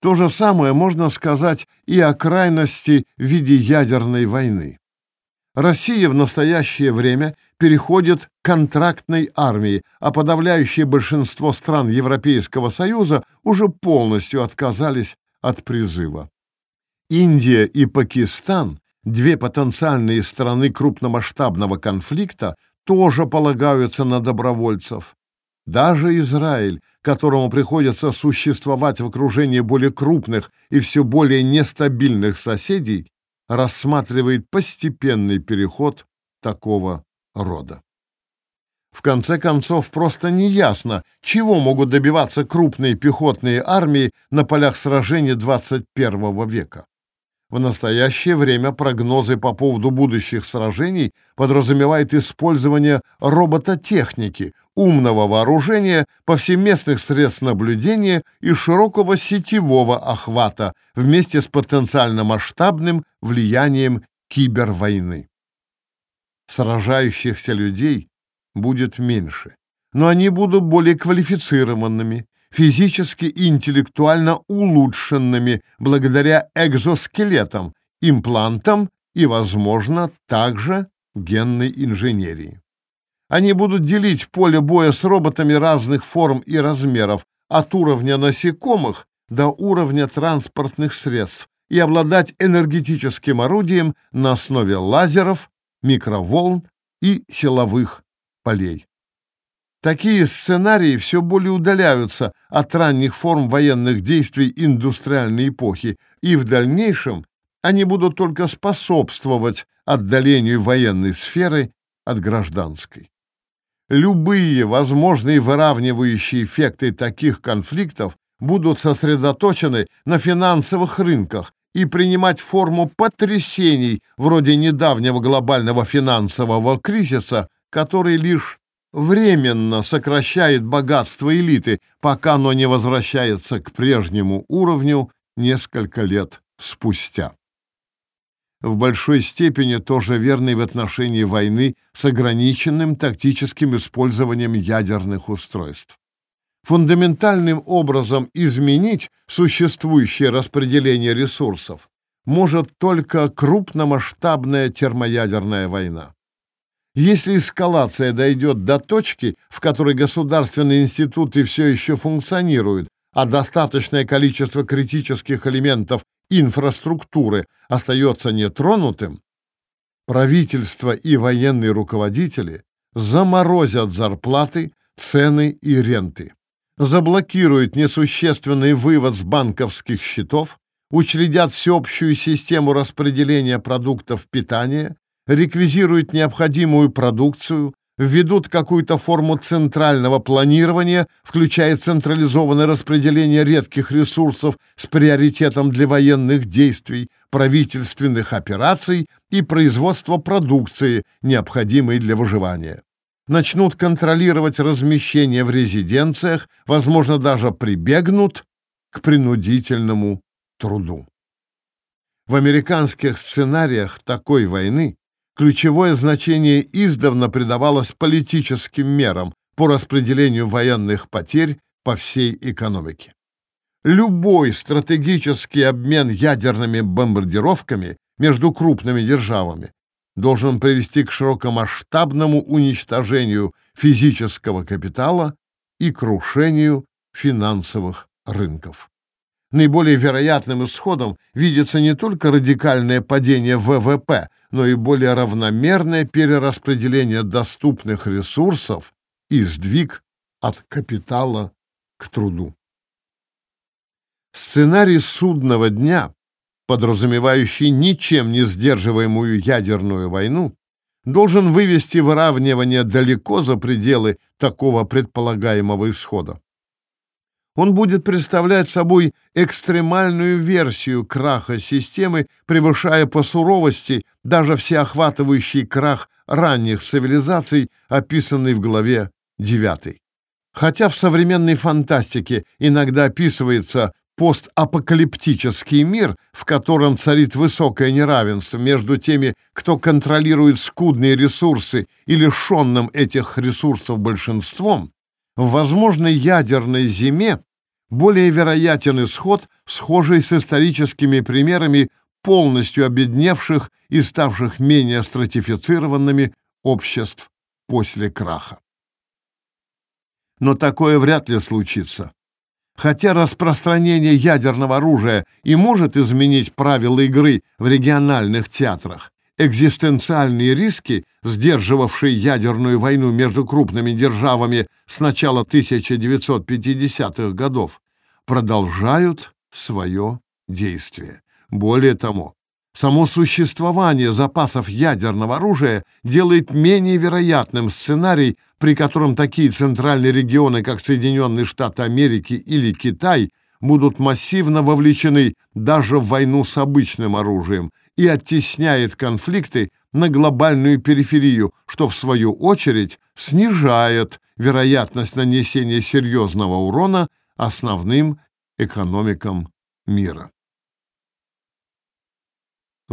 То же самое можно сказать и о крайности в виде ядерной войны. Россия в настоящее время переходит к контрактной армии, а подавляющее большинство стран Европейского Союза уже полностью отказались от призыва. Индия и Пакистан, две потенциальные страны крупномасштабного конфликта, тоже полагаются на добровольцев. Даже Израиль, которому приходится существовать в окружении более крупных и все более нестабильных соседей, рассматривает постепенный переход такого рода. В конце концов, просто неясно, чего могут добиваться крупные пехотные армии на полях сражений 21 века. В настоящее время прогнозы по поводу будущих сражений подразумевают использование робототехники, умного вооружения, повсеместных средств наблюдения и широкого сетевого охвата вместе с потенциально масштабным влиянием кибервойны. Сражающихся людей будет меньше, но они будут более квалифицированными, физически и интеллектуально улучшенными благодаря экзоскелетам, имплантам и, возможно, также генной инженерии. Они будут делить поле боя с роботами разных форм и размеров, от уровня насекомых до уровня транспортных средств, и обладать энергетическим орудием на основе лазеров, микроволн и силовых полей. Такие сценарии все более удаляются от ранних форм военных действий индустриальной эпохи, и в дальнейшем они будут только способствовать отдалению военной сферы от гражданской. Любые возможные выравнивающие эффекты таких конфликтов будут сосредоточены на финансовых рынках и принимать форму потрясений вроде недавнего глобального финансового кризиса, который лишь временно сокращает богатство элиты, пока оно не возвращается к прежнему уровню несколько лет спустя. В большой степени тоже верно в отношении войны с ограниченным тактическим использованием ядерных устройств. Фундаментальным образом изменить существующее распределение ресурсов может только крупномасштабная термоядерная война. Если эскалация дойдет до точки, в которой государственные институты все еще функционируют, а достаточное количество критических элементов инфраструктуры остается нетронутым, правительство и военные руководители заморозят зарплаты, цены и ренты, заблокируют несущественный вывод с банковских счетов, учредят всеобщую систему распределения продуктов питания, реквизируют необходимую продукцию, введут какую-то форму центрального планирования, включая централизованное распределение редких ресурсов с приоритетом для военных действий, правительственных операций и производства продукции, необходимой для выживания. Начнут контролировать размещение в резиденциях, возможно, даже прибегнут к принудительному труду. В американских сценариях такой войны ключевое значение издавна придавалось политическим мерам по распределению военных потерь по всей экономике. Любой стратегический обмен ядерными бомбардировками между крупными державами должен привести к широкомасштабному уничтожению физического капитала и крушению финансовых рынков. Наиболее вероятным исходом видится не только радикальное падение ВВП, но и более равномерное перераспределение доступных ресурсов и сдвиг от капитала к труду. Сценарий судного дня, подразумевающий ничем не сдерживаемую ядерную войну, должен вывести выравнивание далеко за пределы такого предполагаемого исхода. Он будет представлять собой экстремальную версию краха системы, превышая по суровости даже всеохватывающий крах ранних цивилизаций, описанный в главе 9. Хотя в современной фантастике иногда описывается постапокалиптический мир, в котором царит высокое неравенство между теми, кто контролирует скудные ресурсы и лишенным этих ресурсов большинством, в возможной ядерной зиме более вероятен исход, схожий с историческими примерами полностью обедневших и ставших менее стратифицированными обществ после краха. Но такое вряд ли случится. Хотя распространение ядерного оружия и может изменить правила игры в региональных театрах, экзистенциальные риски, сдерживавшие ядерную войну между крупными державами с начала 1950-х годов, продолжают свое действие. Более того, само существование запасов ядерного оружия делает менее вероятным сценарий, при котором такие центральные регионы, как Соединенные Штаты Америки или Китай, будут массивно вовлечены даже в войну с обычным оружием и оттесняет конфликты на глобальную периферию, что в свою очередь снижает вероятность нанесения серьезного урона основным экономикам мира.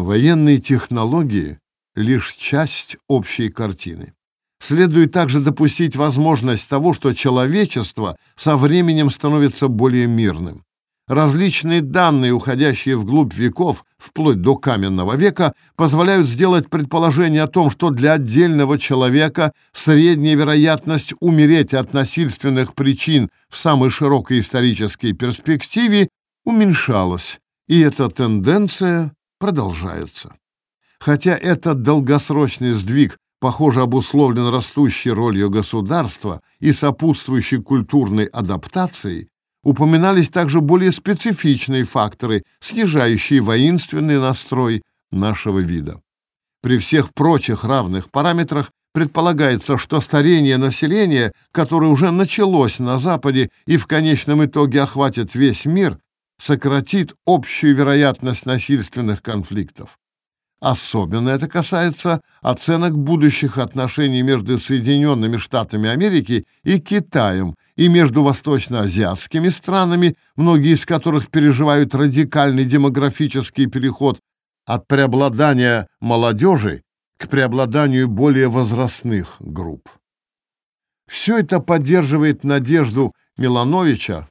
Военные технологии — лишь часть общей картины. Следует также допустить возможность того, что человечество со временем становится более мирным. Различные данные, уходящие вглубь веков, вплоть до каменного века, позволяют сделать предположение о том, что для отдельного человека средняя вероятность умереть от насильственных причин в самой широкой исторической перспективе уменьшалась, и эта тенденция продолжается. Хотя этот долгосрочный сдвиг, похоже, обусловлен растущей ролью государства и сопутствующей культурной адаптацией, упоминались также более специфичные факторы, снижающие воинственный настрой нашего вида. При всех прочих равных параметрах предполагается, что старение населения, которое уже началось на Западе и в конечном итоге охватит весь мир, сократит общую вероятность насильственных конфликтов. Особенно это касается оценок будущих отношений между Соединенными Штатами Америки и Китаем и между восточноазиатскими странами, многие из которых переживают радикальный демографический переход от преобладания молодежи к преобладанию более возрастных групп. Все это поддерживает надежду Милановича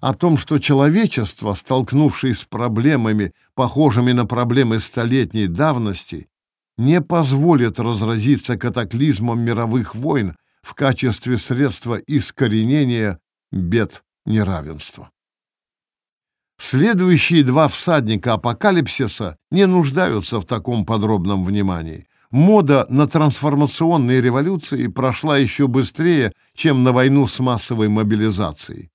о том, что человечество, столкнувшись с проблемами, похожими на проблемы столетней давности, не позволит разразиться катаклизмом мировых войн в качестве средства искоренения бед неравенства. Следующие два всадника апокалипсиса не нуждаются в таком подробном внимании. Мода на трансформационные революции прошла еще быстрее, чем на войну с массовой мобилизацией.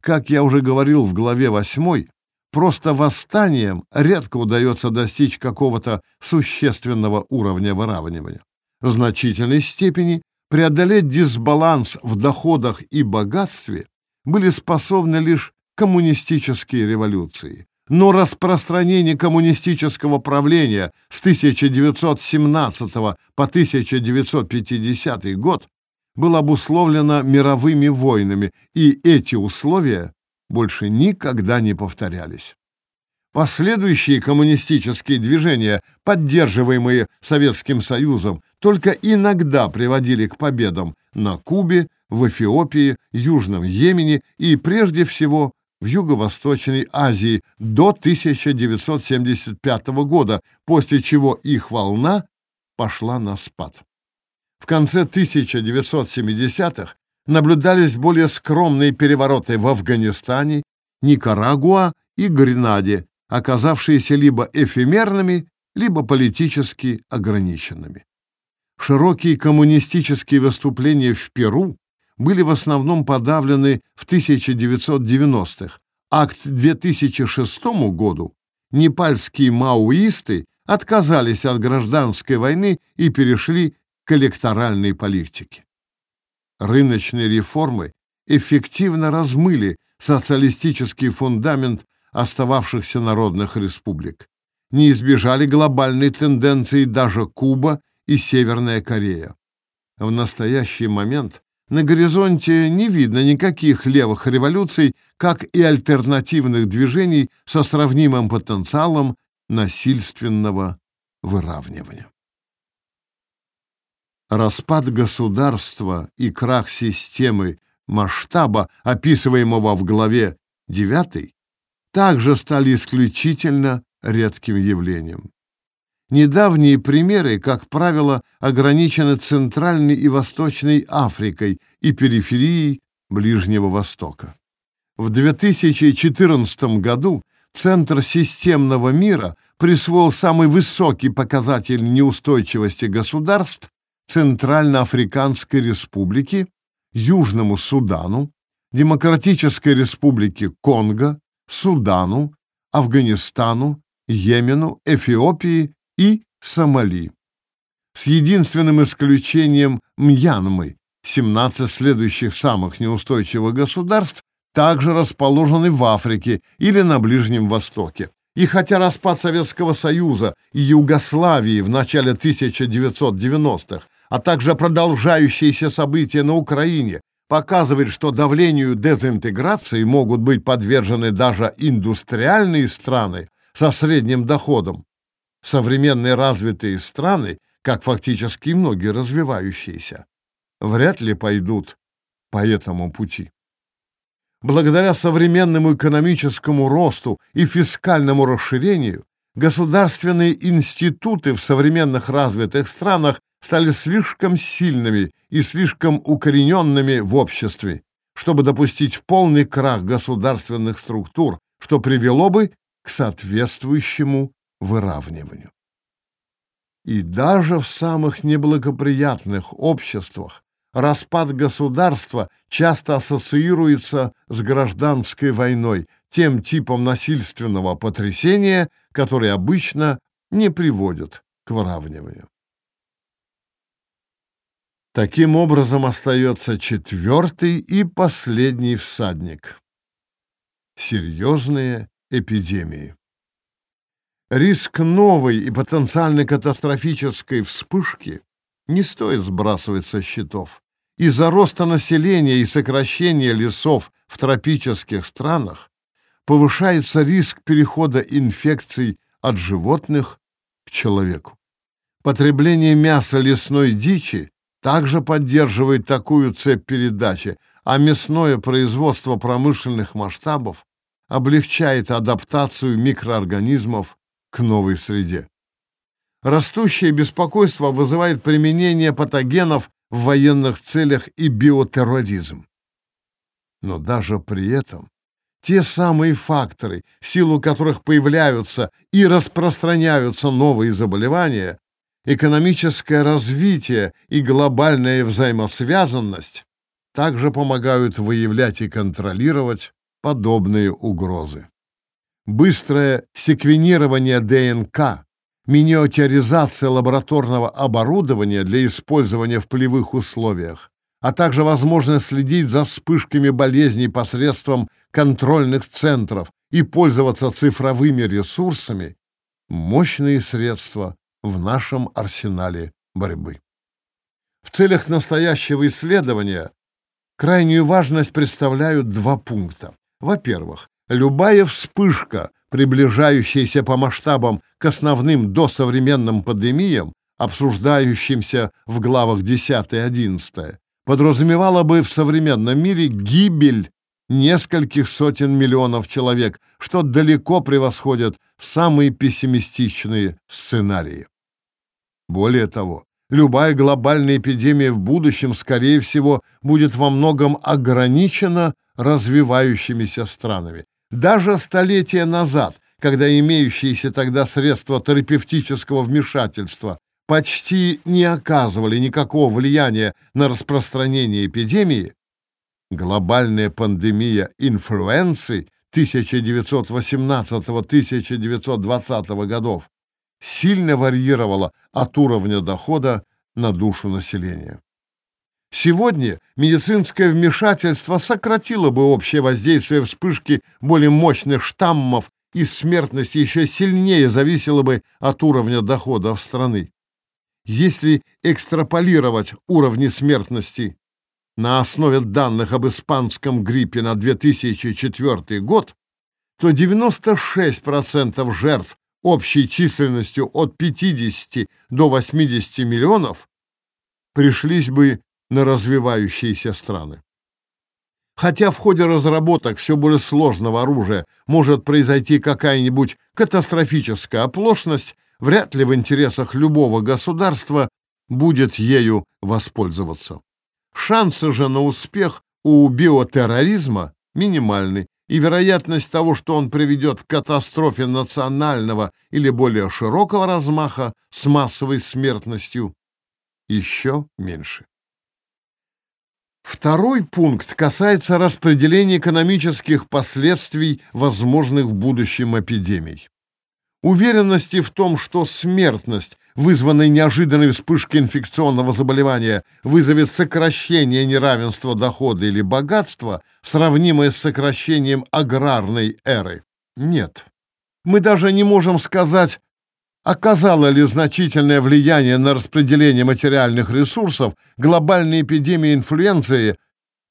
Как я уже говорил в главе 8, просто восстанием редко удается достичь какого-то существенного уровня выравнивания. В значительной степени преодолеть дисбаланс в доходах и богатстве были способны лишь коммунистические революции. Но распространение коммунистического правления с 1917 по 1950 год было обусловлено мировыми войнами, и эти условия больше никогда не повторялись. Последующие коммунистические движения, поддерживаемые Советским Союзом, только иногда приводили к победам на Кубе, в Эфиопии, Южном Йемене и, прежде всего, в Юго-Восточной Азии до 1975 года, после чего их волна пошла на спад. В конце 1970-х наблюдались более скромные перевороты в Афганистане, Никарагуа и Гренаде, оказавшиеся либо эфемерными, либо политически ограниченными. Широкие коммунистические выступления в Перу были в основном подавлены в 1990-х, а к 2006 году непальские маоисты отказались от гражданской войны и перешли к электоральной политике. Рыночные реформы эффективно размыли социалистический фундамент остававшихся народных республик. Не избежали глобальной тенденции даже Куба и Северная Корея. В настоящий момент на горизонте не видно никаких левых революций, как и альтернативных движений со сравнимым потенциалом насильственного выравнивания. Распад государства и крах системы масштаба, описываемого в главе 9, также стали исключительно редким явлением. Недавние примеры, как правило, ограничены Центральной и Восточной Африкой и периферией Ближнего Востока. В 2014 году Центр системного мира присвоил самый высокий показатель неустойчивости государств Центральноафриканской Республики, Южному Судану, Демократической Республике Конго, Судану, Афганистану, Йемену, Эфиопии и Сомали. С единственным исключением Мьянмы, 17 следующих самых неустойчивых государств также расположены в Африке или на Ближнем Востоке. И хотя распад Советского Союза и Югославии в начале 1990-х, а также продолжающиеся события на Украине показывают, что давлению дезинтеграции могут быть подвержены даже индустриальные страны со средним доходом, современные развитые страны, как фактически многие развивающиеся, вряд ли пойдут по этому пути. Благодаря современному экономическому росту и фискальному расширению государственные институты в современных развитых странах стали слишком сильными и слишком укорененными в обществе, чтобы допустить полный крах государственных структур, что привело бы к соответствующему выравниванию. И даже в самых неблагоприятных обществах распад государства часто ассоциируется с гражданской войной, тем типом насильственного потрясения, который обычно не приводит к выравниванию. Таким образом остается четвертый и последний всадник. Серьезные эпидемии. Риск новой и потенциально катастрофической вспышки не стоит сбрасывать со счетов. Из-за роста населения и сокращения лесов в тропических странах повышается риск перехода инфекций от животных к человеку. Потребление мяса лесной дичи также поддерживает такую цепь передачи, а мясное производство промышленных масштабов облегчает адаптацию микроорганизмов к новой среде. Растущее беспокойство вызывает применение патогенов в военных целях и биотерроризм. Но даже при этом те самые факторы, в силу которых появляются и распространяются новые заболевания, экономическое развитие и глобальная взаимосвязанность также помогают выявлять и контролировать подобные угрозы. быстрое секвенирование ДНК, миниатюризация лабораторного оборудования для использования в полевых условиях, а также возможность следить за вспышками болезней посредством контрольных центров и пользоваться цифровыми ресурсами – мощные средства в нашем арсенале борьбы. В целях настоящего исследования крайнюю важность представляют два пункта. Во-первых, любая вспышка, приближающаяся по масштабам к основным досовременным пандемиям, обсуждающимся в главах 10 и 11, подразумевала бы в современном мире гибель нескольких сотен миллионов человек, что далеко превосходит самые пессимистичные сценарии. Более того, любая глобальная эпидемия в будущем, скорее всего, будет во многом ограничена развивающимися странами. Даже столетия назад, когда имеющиеся тогда средства терапевтического вмешательства почти не оказывали никакого влияния на распространение эпидемии, глобальная пандемия инфлюенции 1918-1920 годов сильно варьировала от уровня дохода на душу населения. Сегодня медицинское вмешательство сократило бы общее воздействие вспышки более мощных штаммов, и смертность еще сильнее зависела бы от уровня доходов страны. Если экстраполировать уровни смертности на основе данных об испанском гриппе на 2004 год, то 96% жертв общей численностью от 50 до 80 миллионов пришлись бы на развивающиеся страны. Хотя в ходе разработок все более сложного оружия может произойти какая-нибудь катастрофическая оплошность, вряд ли в интересах любого государства будет ею воспользоваться. Шансы же на успех у биотерроризма минимальны, и вероятность того, что он приведет к катастрофе национального или более широкого размаха с массовой смертностью, еще меньше. Второй пункт касается распределения экономических последствий возможных в будущем эпидемий. Уверенности в том, что смертность, вызванная неожиданной вспышкой инфекционного заболевания, вызовет сокращение неравенства дохода или богатства, сравнимое с сокращением аграрной эры, нет. Мы даже не можем сказать, оказало ли значительное влияние на распределение материальных ресурсов глобальная эпидемия инфлюенции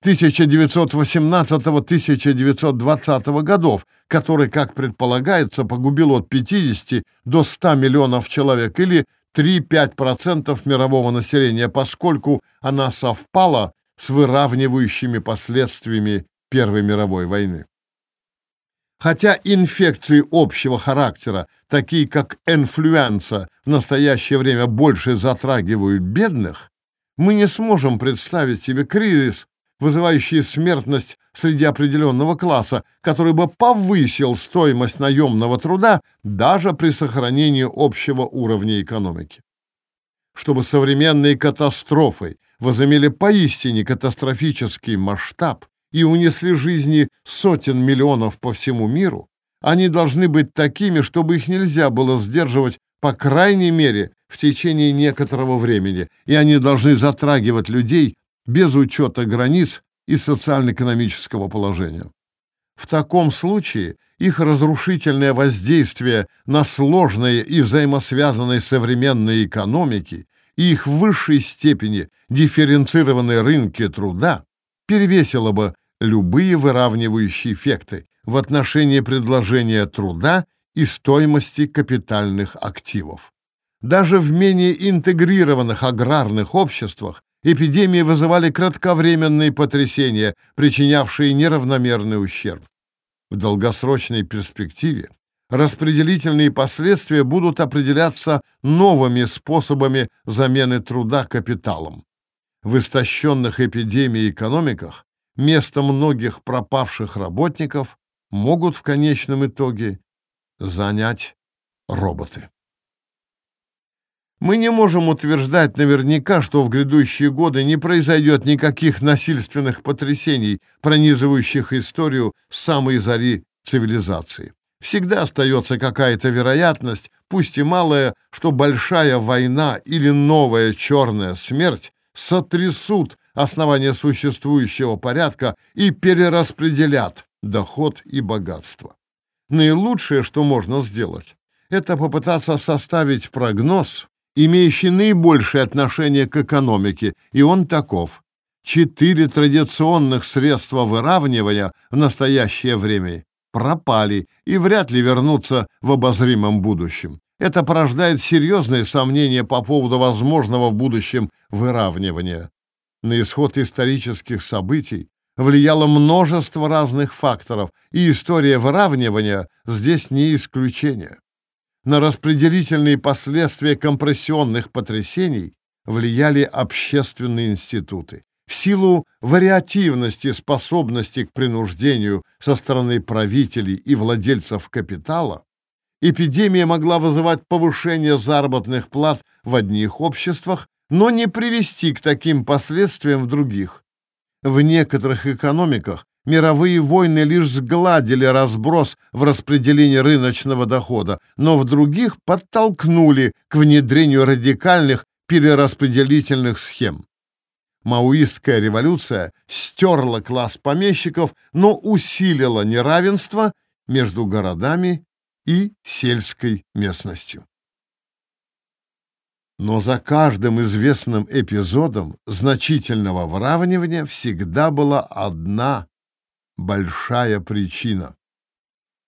1918-1920 годов, который, как предполагается, погубил от 50 до 100 миллионов человек или 3-5% мирового населения, поскольку она совпала с выравнивающими последствиями Первой мировой войны. Хотя инфекции общего характера, такие как инфлюенса, в настоящее время больше затрагивают бедных, мы не сможем представить себе кризис, вызывающие смертность среди определенного класса, который бы повысил стоимость наемного труда даже при сохранении общего уровня экономики. Чтобы современные катастрофы возымели поистине катастрофический масштаб и унесли жизни сотен миллионов по всему миру, они должны быть такими, чтобы их нельзя было сдерживать по крайней мере в течение некоторого времени, и они должны затрагивать людей, без учета границ и социально-экономического положения. В таком случае их разрушительное воздействие на сложные и взаимосвязанные современные экономики и их в высшей степени дифференцированные рынки труда перевесило бы любые выравнивающие эффекты в отношении предложения труда и стоимости капитальных активов. Даже в менее интегрированных аграрных обществах эпидемии вызывали кратковременные потрясения, причинявшие неравномерный ущерб. В долгосрочной перспективе распределительные последствия будут определяться новыми способами замены труда капиталом. В истощенных эпидемией экономиках место многих пропавших работников могут в конечном итоге занять роботы. Мы не можем утверждать наверняка, что в грядущие годы не произойдет никаких насильственных потрясений, пронизывающих историю с самой зари цивилизации. всегда остается какая-то вероятность, пусть и малая, что большая война или новая черная смерть сотрясут основания существующего порядка и перераспределят доход и богатство. Наилучшее, что можно сделать, это попытаться составить прогноз, имеющий наибольшее отношение к экономике, и он таков. Четыре традиционных средства выравнивания в настоящее время пропали и вряд ли вернутся в обозримом будущем. Это порождает серьезные сомнения по поводу возможного в будущем выравнивания. На исход исторических событий влияло множество разных факторов, и история выравнивания здесь не исключение. На распределительные последствия компрессионных потрясений влияли общественные институты. В силу вариативности способности к принуждению со стороны правителей и владельцев капитала, эпидемия могла вызывать повышение заработных плат в одних обществах, но не привести к таким последствиям в других. В некоторых экономиках мировые войны лишь сгладили разброс в распределении рыночного дохода, но в других подтолкнули к внедрению радикальных перераспределительных схем. Маоистская революция стерла класс помещиков, но усилила неравенство между городами и сельской местностью. Но за каждым известным эпизодом значительного выравнивания всегда была одна большая причина.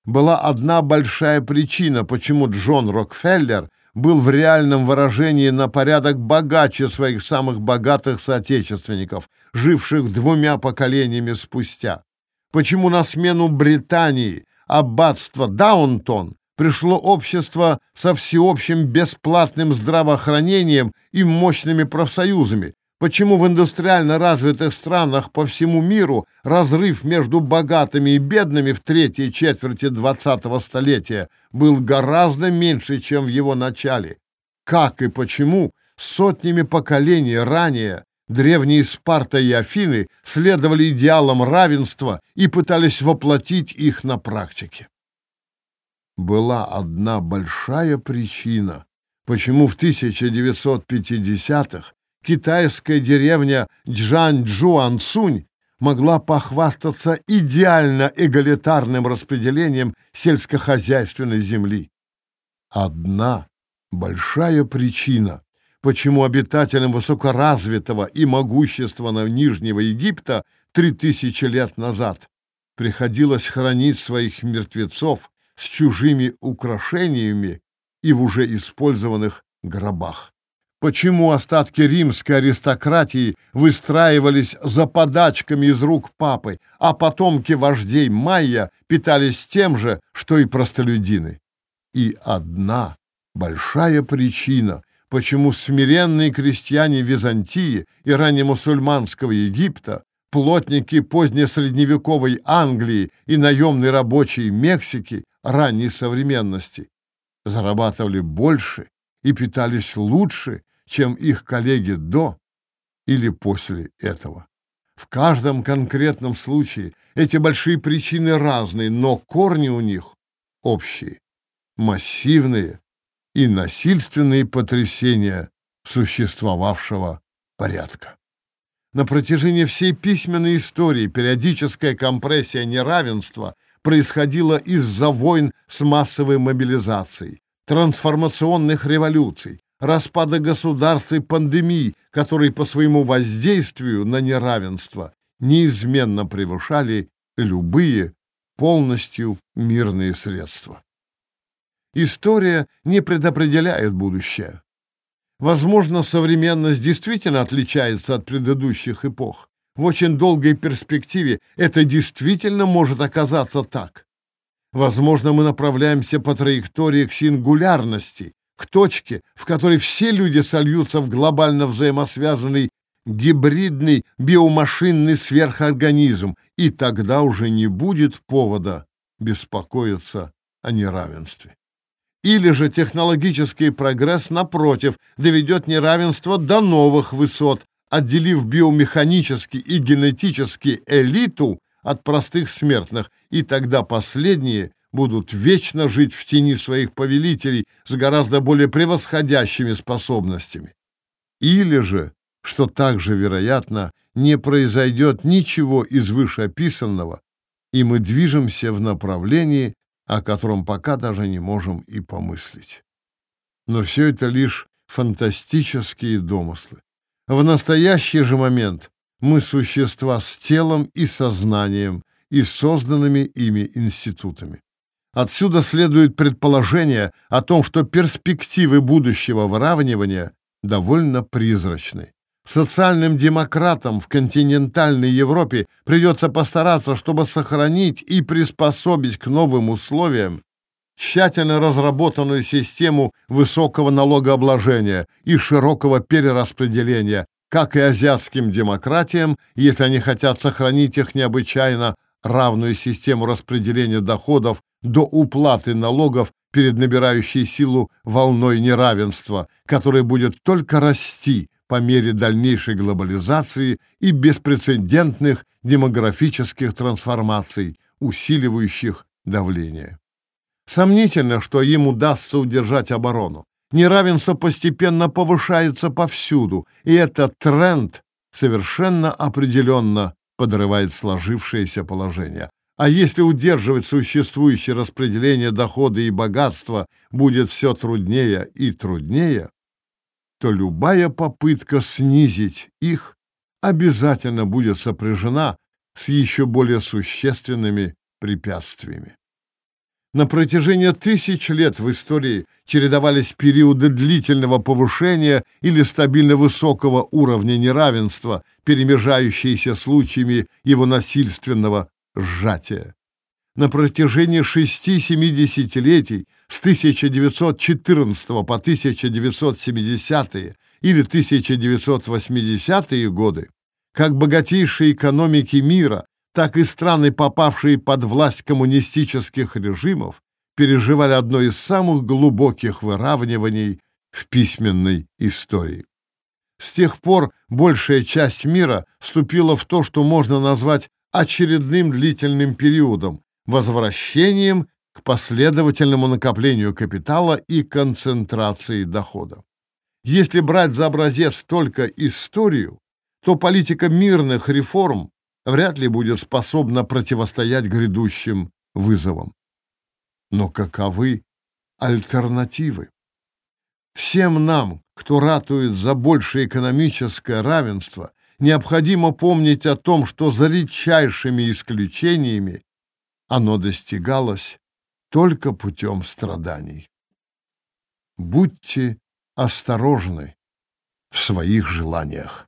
Была одна большая причина, почему Джон Рокфеллер был в реальном выражении на порядок богаче своих самых богатых соотечественников, живших двумя поколениями спустя. Почему на смену Британии аббатство Даунтон пришло общество со всеобщим бесплатным здравоохранением и мощными профсоюзами, почему в индустриально развитых странах по всему миру разрыв между богатыми и бедными в третьей четверти 20-го столетия был гораздо меньше, чем в его начале. Как и почему сотнями поколений ранее древние Спарта и Афины следовали идеалам равенства и пытались воплотить их на практике была одна большая причина, почему в 1950-х китайская деревня Джанчжуанцунь могла похвастаться идеально эгалитарным распределением сельскохозяйственной земли. Одна большая причина, почему обитателям высокоразвитого и могущественного Нижнего Египта 3000 лет назад приходилось хранить своих мертвецов с чужими украшениями и в уже использованных гробах. Почему остатки римской аристократии выстраивались за подачками из рук папы, а потомки вождей майя питались тем же, что и простолюдины? И одна большая причина, почему смиренные крестьяне Византии и раннемусульманского Египта, плотники позднесредневековой Англии и наемные рабочие Мексики ранней современности зарабатывали больше и питались лучше, чем их коллеги до или после этого. В каждом конкретном случае эти большие причины разные, но корни у них общие, массивные и насильственные потрясения существовавшего порядка. На протяжении всей письменной истории периодическая компрессия неравенства происходило из-за войн с массовой мобилизацией, трансформационных революций, распада государств и пандемий, которые по своему воздействию на неравенство неизменно превышали любые полностью мирные средства. История не предопределяет будущее. Возможно, современность действительно отличается от предыдущих эпох. В очень долгой перспективе это действительно может оказаться так. Возможно, мы направляемся по траектории к сингулярности, к точке, в которой все люди сольются в глобально взаимосвязанный гибридный биомашинный сверхорганизм, и тогда уже не будет повода беспокоиться о неравенстве. Или же технологический прогресс, напротив, доведет неравенство до новых высот, отделив биомеханически и генетически элиту от простых смертных, и тогда последние будут вечно жить в тени своих повелителей с гораздо более превосходящими способностями. Или же, что также вероятно, не произойдет ничего из вышеописанного, и мы движемся в направлении, о котором пока даже не можем и помыслить. Но все это лишь фантастические домыслы. В настоящий же момент мы существа с телом и сознанием и созданными ими институтами. Отсюда следует предположение о том, что перспективы будущего выравнивания довольно призрачны. Социальным демократам в континентальной Европе придется постараться, чтобы сохранить и приспособить к новым условиям тщательно разработанную систему высокого налогообложения и широкого перераспределения, как и азиатским демократиям, если они хотят сохранить их необычайно равную систему распределения доходов до уплаты налогов перед набирающей силу волной неравенства, которая будет только расти по мере дальнейшей глобализации и беспрецедентных демографических трансформаций, усиливающих давление. Сомнительно, что им удастся удержать оборону. Неравенство постепенно повышается повсюду, и этот тренд совершенно определенно подрывает сложившееся положение. А если удерживать существующее распределение дохода и богатства будет все труднее и труднее, то любая попытка снизить их обязательно будет сопряжена с еще более существенными препятствиями. На протяжении тысяч лет в истории чередовались периоды длительного повышения или стабильно высокого уровня неравенства, перемежающиеся случаями его насильственного сжатия. На протяжении шести-семи десятилетий с 1914 по 1970-е или 1980-е годы как богатейшие экономики мира так и страны, попавшие под власть коммунистических режимов, переживали одно из самых глубоких выравниваний в письменной истории. С тех пор большая часть мира вступила в то, что можно назвать очередным длительным периодом, возвращением к последовательному накоплению капитала и концентрации дохода. Если брать за образец только историю, то политика мирных реформ вряд ли будет способна противостоять грядущим вызовам. Но каковы альтернативы? Всем нам, кто ратует за большее экономическое равенство, необходимо помнить о том, что за редчайшими исключениями оно достигалось только путем страданий. Будьте осторожны в своих желаниях.